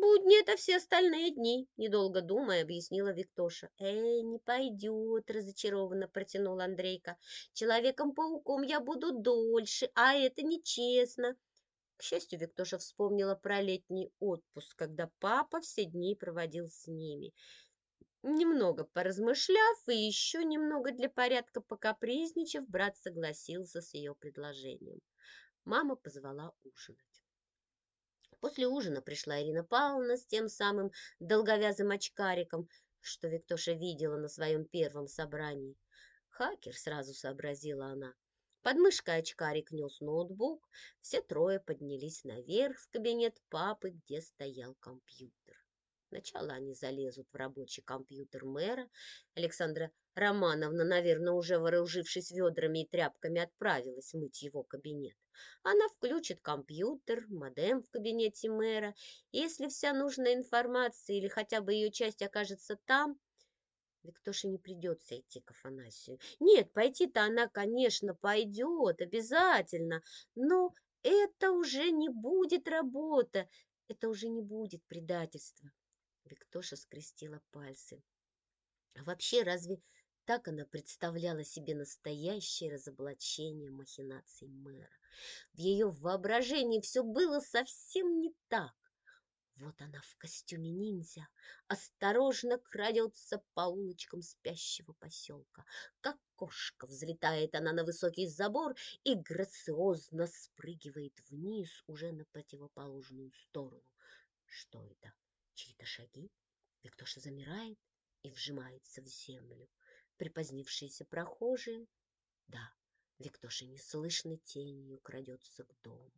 «Будни — это все остальные дни», — недолго думая, объяснила Виктоша. «Эй, не пойдет», — разочарованно протянул Андрейка. «Человеком-пауком я буду дольше, а это нечестно». К счастью, Виктоша вспомнила про летний отпуск, когда папа все дни проводил с ними. Немного поразмышляв и еще немного для порядка покапризничав, брат согласился с ее предложением. Мама позвала ужинать. После ужина пришла Ирина Павловна с тем самым долговязым очкариком, что Виктоша видела на своем первом собрании. Хакер, сразу сообразила она. Под мышкой очкарик нес ноутбук. Все трое поднялись наверх в кабинет папы, где стоял компьютер. Сначала они залезут в рабочий компьютер мэра. Александра Романовна, наверное, уже вооружившись ведрами и тряпками, отправилась мыть его кабинет. Она включит компьютер, модем в кабинете мэра. Если вся нужная информация или хотя бы ее часть окажется там, Виктоше не придется идти к Афанасию. Нет, пойти-то она, конечно, пойдет, обязательно, но это уже не будет работа, это уже не будет предательство. Виктоша скрестила пальцы. А вообще, разве так она представляла себе настоящее разоблачение махинаций мэра? В ее воображении все было совсем не так. Вот она в костюме ниндзя, осторожно крадется по улочкам спящего поселка. Как кошка взлетает она на высокий забор и грациозно спрыгивает вниз уже на противоположную сторону. Что это? Чьи-то шаги? Виктоша замирает и вжимается в землю. Припозднившиеся прохожие? Да, Виктоша неслышно тенью крадется к дому.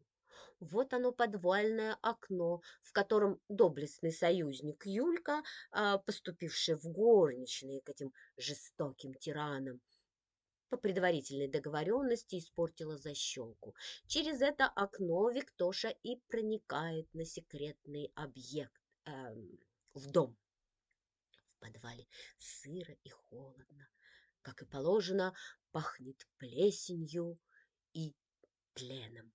Вот оно подвальное окно, в котором доблестный союзник Юлька, а, поступивший в горничные к этим жестоким тиранам, по предварительной договоренности испортила защелку. Через это окно Виктоша и проникает на секретный объект, в дом. В подвале сыро и холодно. Как и положено, пахнет плесенью и тленом.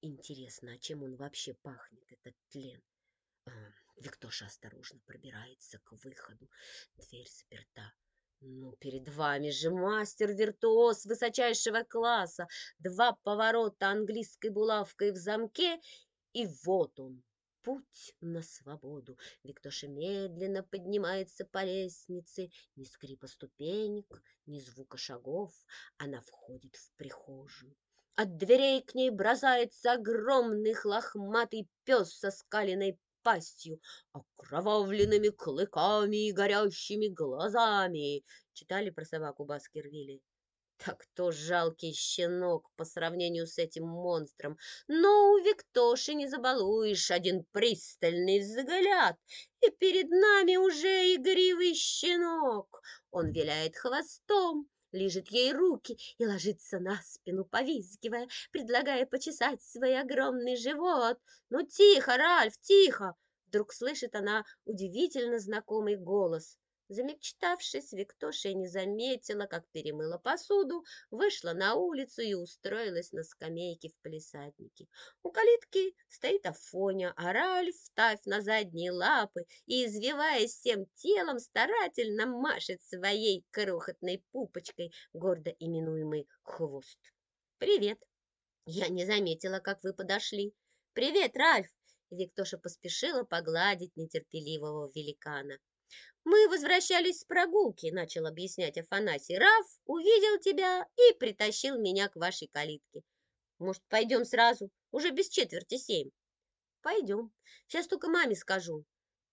Интересно, а чем он вообще пахнет, этот тлен? А, Виктоша осторожно пробирается к выходу. Дверь заперта. Ну, перед вами же мастер-виртуоз высочайшего класса. Два поворота английской булавкой в замке, и вот он, путь на свободу. Виктоша медленно поднимается по лестнице, ни скрипа ступенек, ни звука шагов. Она входит в прихожую. От дверей к ней бросается огромный лохматый пес со скаленной пастью, окровавленными клыками и горящими глазами. Читали про собаку Баскервилли? Так то жалкий щенок по сравнению с этим монстром. Но у Виктоши не забалуешь один пристальный взгляд, и перед нами уже игривый щенок. Он виляет хвостом, лижет ей руки и ложится на спину, повизгивая, предлагая почесать свой огромный живот. «Ну тихо, Ральф, тихо!» Вдруг слышит она удивительно знакомый голос. Замечтавшись, Виктоша не заметила, как перемыла посуду, вышла на улицу и устроилась на скамейке в палисаднике. У калитки стоит Афоня, а Ральф, ставь на задние лапы и, извиваясь всем телом, старательно машет своей крохотной пупочкой, гордо именуемый хвост. «Привет!» «Я не заметила, как вы подошли». «Привет, Ральф!» Виктоша поспешила погладить нетерпеливого великана. «Мы возвращались с прогулки», — начал объяснять Афанасий. «Раф увидел тебя и притащил меня к вашей калитке. Может, пойдем сразу? Уже без четверти семь». «Пойдем. Сейчас только маме скажу».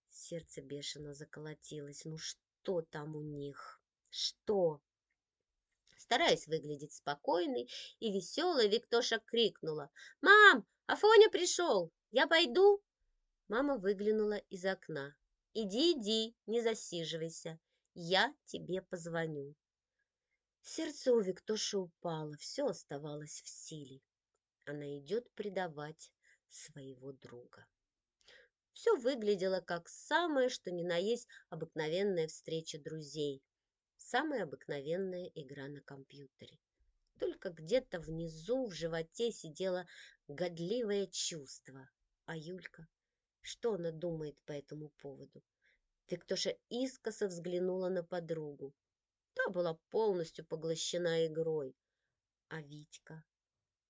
Сердце бешено заколотилось. «Ну что там у них? Что?» Стараясь выглядеть спокойной и веселой, Виктоша крикнула. «Мам, Афоня пришел! Я пойду?» Мама выглянула из окна. Иди, иди, не засиживайся. Я тебе позвоню. Сердце у Виктоши упало, все оставалось в силе. Она идет предавать своего друга. Все выглядело как самое, что ни на есть обыкновенная встреча друзей, самая обыкновенная игра на компьютере. Только где-то внизу в животе сидело годливое чувство. А Юлька что она думает по этому поводу? Виктоша искоса взглянула на подругу. Та была полностью поглощена игрой. А Витька?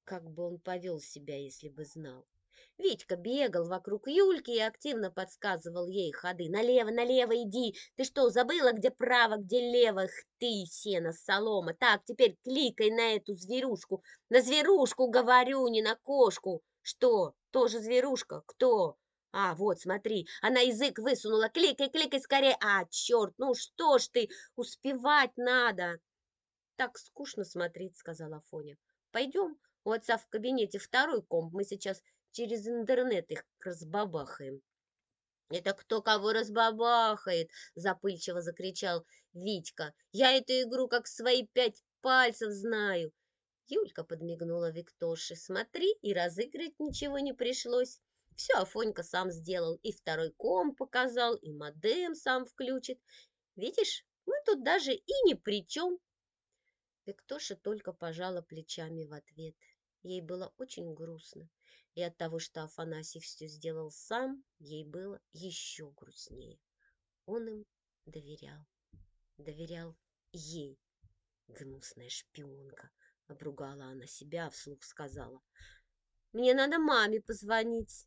Как бы он повел себя, если бы знал? Витька бегал вокруг Юльки и активно подсказывал ей ходы. «Налево, налево иди! Ты что, забыла, где право, где лево? Х ты, сено, солома! Так, теперь кликай на эту зверушку! На зверушку, говорю, не на кошку! Что, тоже зверушка? Кто? А, вот, смотри, она язык высунула. Кликай, кликай скорее. А, черт, ну что ж ты, успевать надо. Так скучно смотреть, сказала Афоня. Пойдем, у отца в кабинете второй комп. Мы сейчас через интернет их разбабахаем. «Это кто кого разбабахает?» – запыльчиво закричал Витька. «Я эту игру как свои пять пальцев знаю!» Юлька подмигнула Викторше. «Смотри, и разыграть ничего не пришлось. Все Афонька сам сделал, и второй ком показал, и модем сам включит. Видишь, мы тут даже и ни при чем. Виктоша только пожала плечами в ответ. Ей было очень грустно, и от того, что Афанасий все сделал сам, ей было еще грустнее. Он им доверял, доверял ей. Гнусная шпионка, обругала она себя, вслух сказала. Мне надо маме позвонить.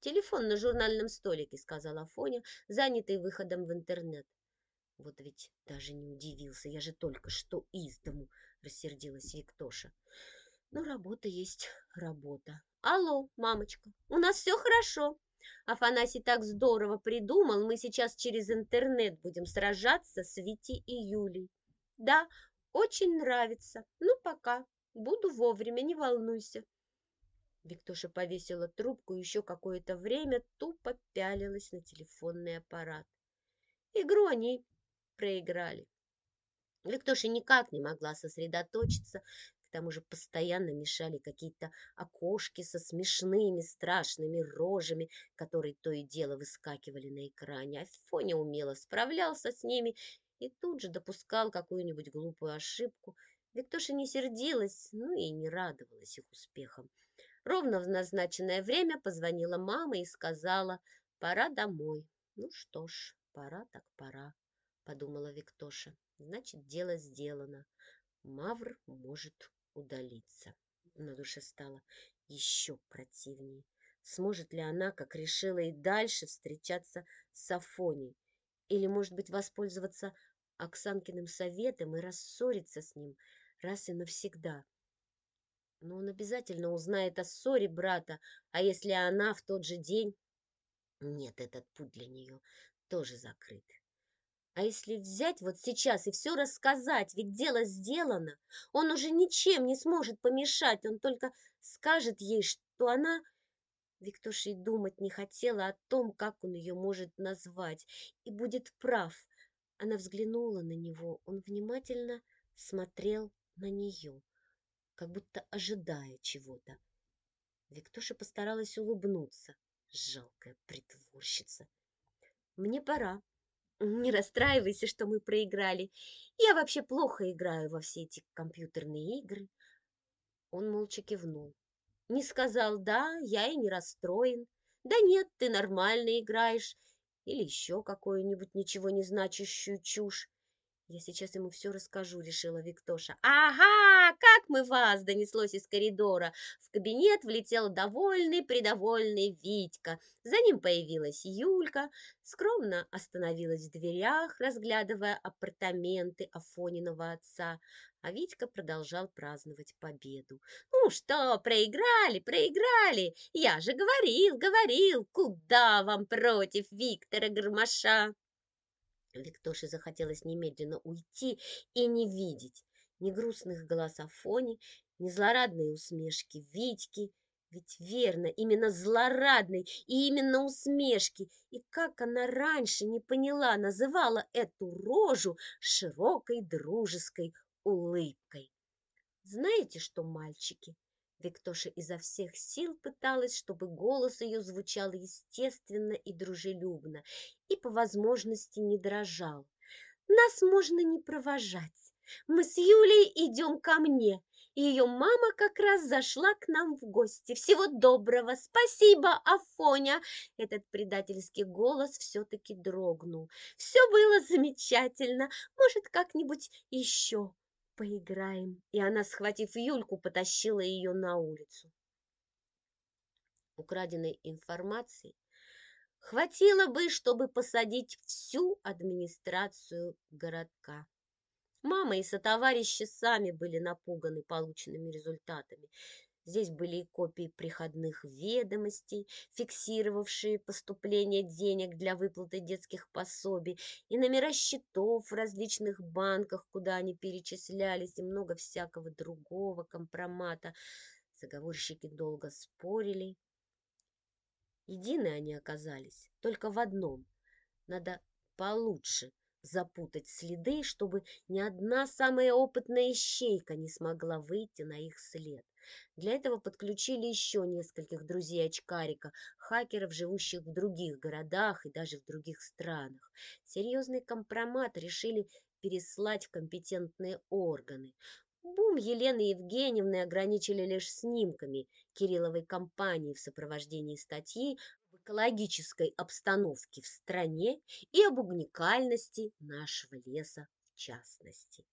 «Телефон на журнальном столике», — сказала Афоня, занятый выходом в интернет. «Вот ведь даже не удивился, я же только что из дому», — рассердилась Виктоша. «Ну, работа есть работа. Алло, мамочка, у нас все хорошо. Афанасий так здорово придумал, мы сейчас через интернет будем сражаться с Витей и Юлей. Да, очень нравится. Ну, пока. Буду вовремя, не волнуйся. Виктоша повесила трубку и еще какое-то время тупо пялилась на телефонный аппарат. Игру они проиграли. Виктоша никак не могла сосредоточиться, к тому же постоянно мешали какие-то окошки со смешными страшными рожами, которые то и дело выскакивали на экране. Афоня умело справлялся с ними и тут же допускал какую-нибудь глупую ошибку. Виктоша не сердилась, ну и не радовалась их успехам. Ровно в назначенное время позвонила мама и сказала, пора домой. Ну что ж, пора так пора, подумала Виктоша. Значит, дело сделано. Мавр может удалиться. На душе стало еще противнее. Сможет ли она, как решила, и дальше встречаться с Афоней? Или, может быть, воспользоваться Оксанкиным советом и рассориться с ним раз и навсегда? Но он обязательно узнает о ссоре брата, а если она в тот же день... Нет, этот путь для нее тоже закрыт. А если взять вот сейчас и все рассказать, ведь дело сделано, он уже ничем не сможет помешать, он только скажет ей, что она... Виктоша и думать не хотела о том, как он ее может назвать, и будет прав. Она взглянула на него, он внимательно смотрел на нее как будто ожидая чего-то. Виктоша постаралась улыбнуться. Жалкая притворщица. «Мне пора. Не расстраивайся, что мы проиграли. Я вообще плохо играю во все эти компьютерные игры. Он молча кивнул. Не сказал «да», я и не расстроен. Да нет, ты нормально играешь. Или еще какую-нибудь ничего не значащую чушь. Я сейчас ему все расскажу, решила Виктоша. Ага, мы вас, донеслось из коридора. В кабинет влетел довольный, придовольный Витька. За ним появилась Юлька, скромно остановилась в дверях, разглядывая апартаменты Афониного отца. А Витька продолжал праздновать победу. «Ну что, проиграли, проиграли! Я же говорил, говорил, куда вам против Виктора Гармаша!» Виктоше захотелось немедленно уйти и не видеть ни грустных глаз Афони, ни злорадной усмешки Витьки. Ведь верно, именно злорадной и именно усмешки. И как она раньше не поняла, называла эту рожу широкой дружеской улыбкой. Знаете что, мальчики, Виктоша изо всех сил пыталась, чтобы голос ее звучал естественно и дружелюбно, и по возможности не дрожал. «Нас можно не провожать. Мы с Юлей идем ко мне. Ее мама как раз зашла к нам в гости. Всего доброго! Спасибо, Афоня!» Этот предательский голос все-таки дрогнул. «Все было замечательно. Может, как-нибудь еще поиграем. И она, схватив Юльку, потащила ее на улицу. Украденной информации хватило бы, чтобы посадить всю администрацию городка. Мама и сотоварищи сами были напуганы полученными результатами. Здесь были и копии приходных ведомостей, фиксировавшие поступление денег для выплаты детских пособий, и номера счетов в различных банках, куда они перечислялись, и много всякого другого компромата. Заговорщики долго спорили. Едины они оказались только в одном. Надо получше запутать следы, чтобы ни одна самая опытная ищейка не смогла выйти на их след. Для этого подключили еще нескольких друзей очкарика, хакеров, живущих в других городах и даже в других странах. Серьезный компромат решили переслать в компетентные органы. Бум Елены Евгеньевны ограничили лишь снимками Кирилловой компании в сопровождении статьи экологической обстановке в стране и об уникальности нашего леса в частности.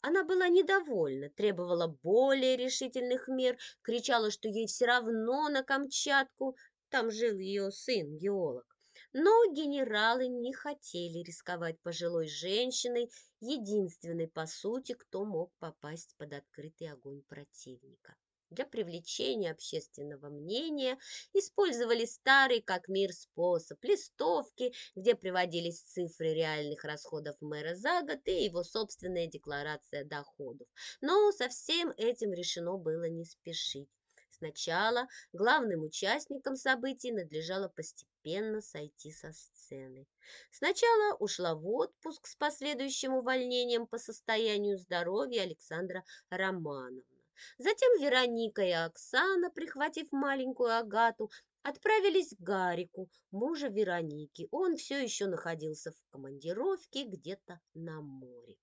Она была недовольна, требовала более решительных мер, кричала, что ей все равно на Камчатку, там жил ее сын, геолог. Но генералы не хотели рисковать пожилой женщиной, единственной, по сути, кто мог попасть под открытый огонь противника для привлечения общественного мнения использовали старый как мир способ листовки, где приводились цифры реальных расходов мэра за год и его собственная декларация доходов. Но со всем этим решено было не спешить. Сначала главным участникам событий надлежало постепенно сойти со сцены. Сначала ушла в отпуск с последующим увольнением по состоянию здоровья Александра Романова. Затем Вероника и Оксана, прихватив маленькую Агату, отправились к Гарику, мужа Вероники. Он все еще находился в командировке где-то на море.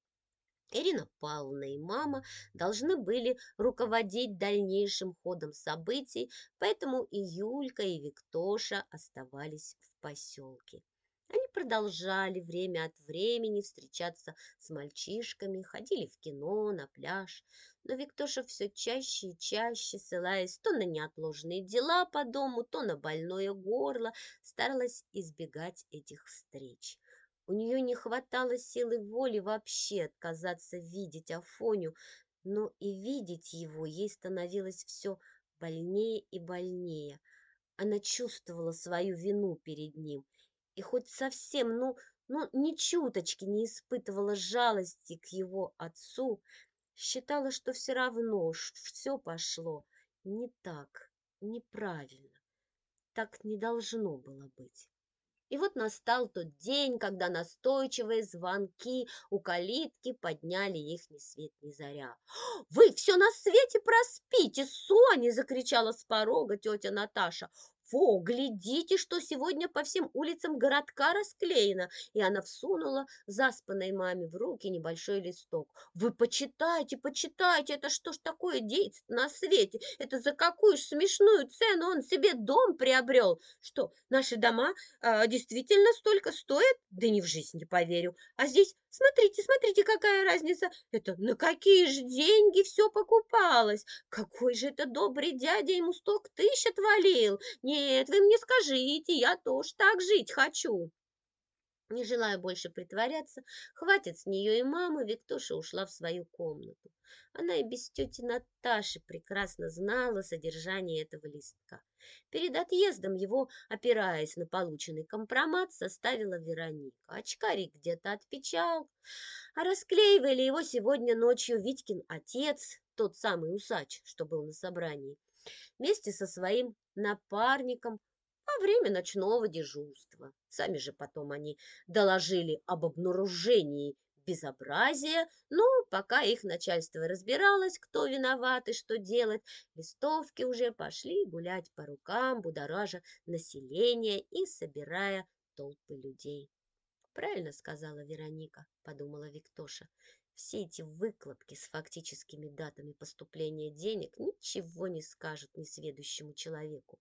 Ирина Павловна и мама должны были руководить дальнейшим ходом событий, поэтому и Юлька, и Виктоша оставались в поселке. Они продолжали время от времени встречаться с мальчишками, ходили в кино, на пляж но Виктоша все чаще и чаще, ссылаясь то на неотложные дела по дому, то на больное горло, старалась избегать этих встреч. У нее не хватало силы воли вообще отказаться видеть Афоню, но и видеть его ей становилось все больнее и больнее. Она чувствовала свою вину перед ним, и хоть совсем, ну, ну, ни чуточки не испытывала жалости к его отцу, считала, что все равно все пошло не так, неправильно. Так не должно было быть. И вот настал тот день, когда настойчивые звонки у калитки подняли их ни свет ни заря. «Вы все на свете проспите, Соня!» – закричала с порога тетя Наташа. Во, глядите, что сегодня по всем улицам городка расклеено. И она всунула заспанной маме в руки небольшой листок. Вы почитайте, почитайте, это что ж такое деется на свете? Это за какую ж смешную цену он себе дом приобрел? Что, наши дома а, действительно столько стоят? Да ни в жизнь не поверю. А здесь, смотрите, смотрите, какая разница. Это на какие же деньги все покупалось? Какой же это добрый дядя ему столько тысяч отвалил? Нет, вы мне скажите, я тоже так жить хочу. Не желая больше притворяться, хватит с нее и мамы, Виктоша ушла в свою комнату. Она и без тети Наташи прекрасно знала содержание этого листка. Перед отъездом его, опираясь на полученный компромат, составила Вероника. Очкарик где-то отпечал, а расклеивали его сегодня ночью Витькин отец, тот самый усач, что был на собрании, вместе со своим напарником во время ночного дежурства. Сами же потом они доложили об обнаружении безобразия, но пока их начальство разбиралось, кто виноват и что делать, листовки уже пошли гулять по рукам, будоража население и собирая толпы людей. Правильно сказала Вероника, подумала Виктоша. Все эти выкладки с фактическими датами поступления денег ничего не скажут несведущему человеку.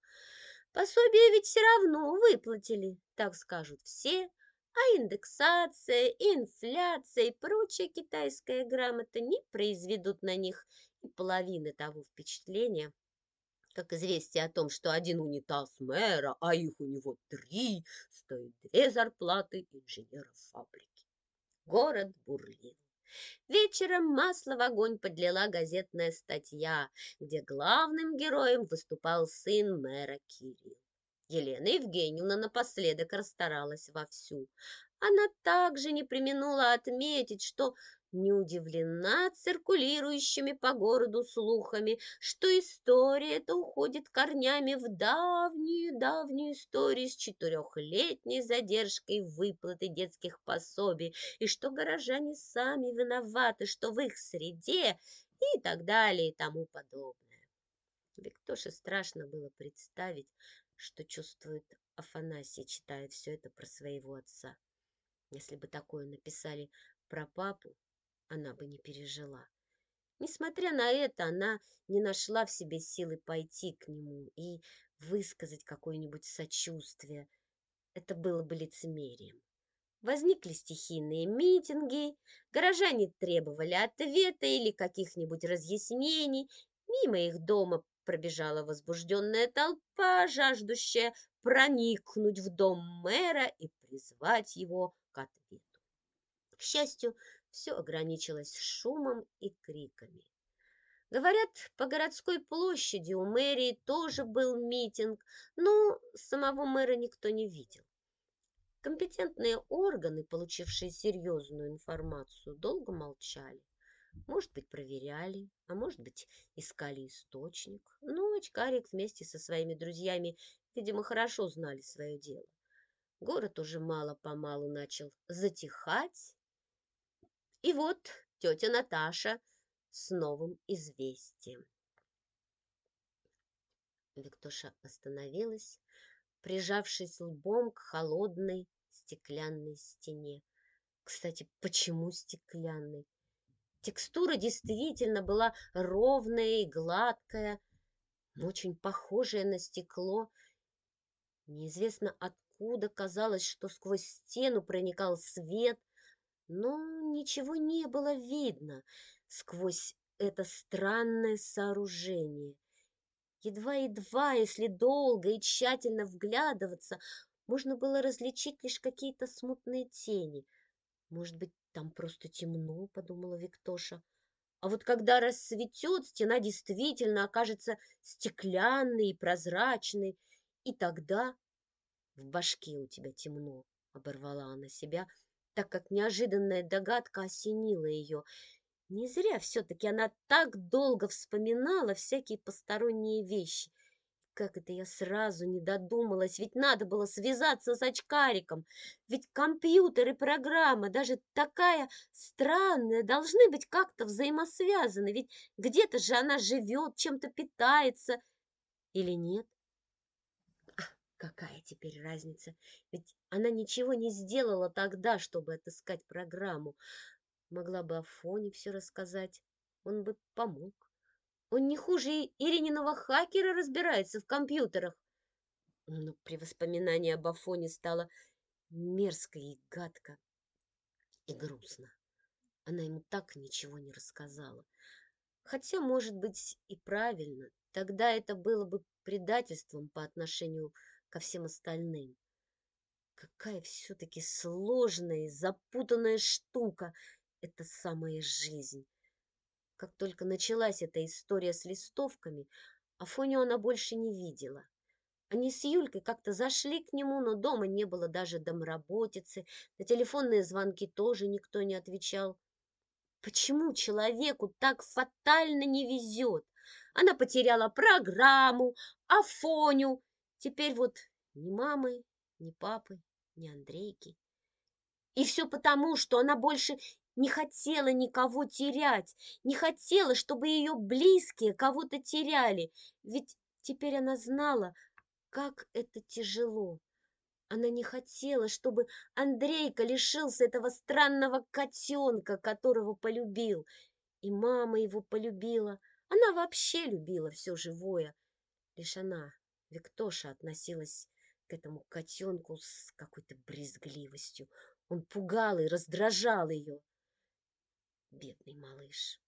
Пособие ведь все равно выплатили, так скажут все, а индексация, инфляция и прочая китайская грамота не произведут на них и половины того впечатления, как известие о том, что один унитаз мэра, а их у него три, стоит две зарплаты инженеров фабрики. Город бурлил. Вечером масло в огонь подлила газетная статья, где главным героем выступал сын мэра Кирилл. Елена Евгеньевна напоследок расстаралась вовсю. Она также не применула отметить, что не удивлена циркулирующими по городу слухами, что история эта уходит корнями в давнюю-давнюю историю с четырехлетней задержкой выплаты детских пособий, и что горожане сами виноваты, что в их среде и так далее и тому подобное. Виктоше страшно было представить, что чувствует Афанасий, читая все это про своего отца. Если бы такое написали про папу, она бы не пережила. Несмотря на это, она не нашла в себе силы пойти к нему и высказать какое-нибудь сочувствие. Это было бы лицемерием. Возникли стихийные митинги, горожане требовали ответа или каких-нибудь разъяснений. Мимо их дома пробежала возбужденная толпа, жаждущая проникнуть в дом мэра и призвать его к ответу. К счастью, все ограничилось шумом и криками. Говорят, по городской площади у мэрии тоже был митинг, но самого мэра никто не видел. Компетентные органы, получившие серьезную информацию, долго молчали. Может быть, проверяли, а может быть, искали источник. Но очкарик вместе со своими друзьями, видимо, хорошо знали свое дело. Город уже мало-помалу начал затихать, и вот тетя Наташа с новым известием. Виктоша остановилась, прижавшись лбом к холодной стеклянной стене. Кстати, почему стеклянной? Текстура действительно была ровная и гладкая, очень похожая на стекло. Неизвестно откуда казалось, что сквозь стену проникал свет, но ничего не было видно сквозь это странное сооружение. Едва-едва, если долго и тщательно вглядываться, можно было различить лишь какие-то смутные тени. Может быть, там просто темно, подумала Виктоша. А вот когда рассветет, стена действительно окажется стеклянной и прозрачной, и тогда в башке у тебя темно, оборвала она себя, так как неожиданная догадка осенила ее. Не зря все-таки она так долго вспоминала всякие посторонние вещи. Как это я сразу не додумалась, ведь надо было связаться с очкариком. Ведь компьютер и программа, даже такая странная, должны быть как-то взаимосвязаны. Ведь где-то же она живет, чем-то питается. Или нет? Какая теперь разница? Ведь она ничего не сделала тогда, чтобы отыскать программу. Могла бы Афоне все рассказать, он бы помог. Он не хуже Ирининого хакера разбирается в компьютерах. Но при воспоминании об Афоне стало мерзко и гадко и грустно. Она ему так ничего не рассказала. Хотя, может быть, и правильно. Тогда это было бы предательством по отношению ко всем остальным. Какая все-таки сложная и запутанная штука эта самая жизнь. Как только началась эта история с листовками, Афоню она больше не видела. Они с Юлькой как-то зашли к нему, но дома не было даже домработицы, на телефонные звонки тоже никто не отвечал. Почему человеку так фатально не везет? Она потеряла программу, Афоню. Теперь вот ни мамы, ни папы, ни Андрейки. И все потому, что она больше не хотела никого терять, не хотела, чтобы ее близкие кого-то теряли. Ведь теперь она знала, как это тяжело. Она не хотела, чтобы Андрейка лишился этого странного котенка, которого полюбил. И мама его полюбила. Она вообще любила все живое. Лишь она, Виктоша, относилась к этому котенку с какой-то брезгливостью. Он пугал и раздражал ее. Бедный малыш.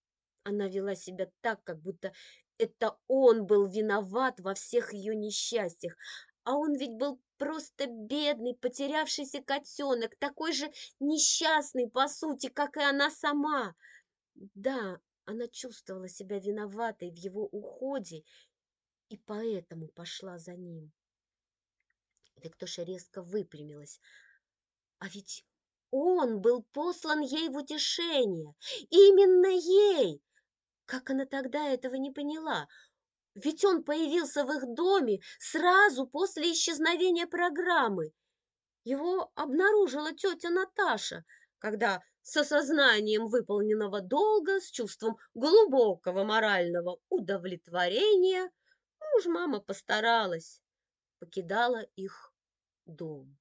Она вела себя так, как будто это он был виноват во всех ее несчастьях, а он ведь был просто бедный, потерявшийся котенок, такой же несчастный, по сути, как и она сама. Да, она чувствовала себя виноватой в его уходе и поэтому пошла за ним. Виктоша резко выпрямилась. А ведь он был послан ей в утешение. Именно ей! Как она тогда этого не поняла? Ведь он появился в их доме сразу после исчезновения программы. Его обнаружила тетя Наташа, когда с осознанием выполненного долга, с чувством глубокого морального удовлетворения, уж мама постаралась, покидала их дом.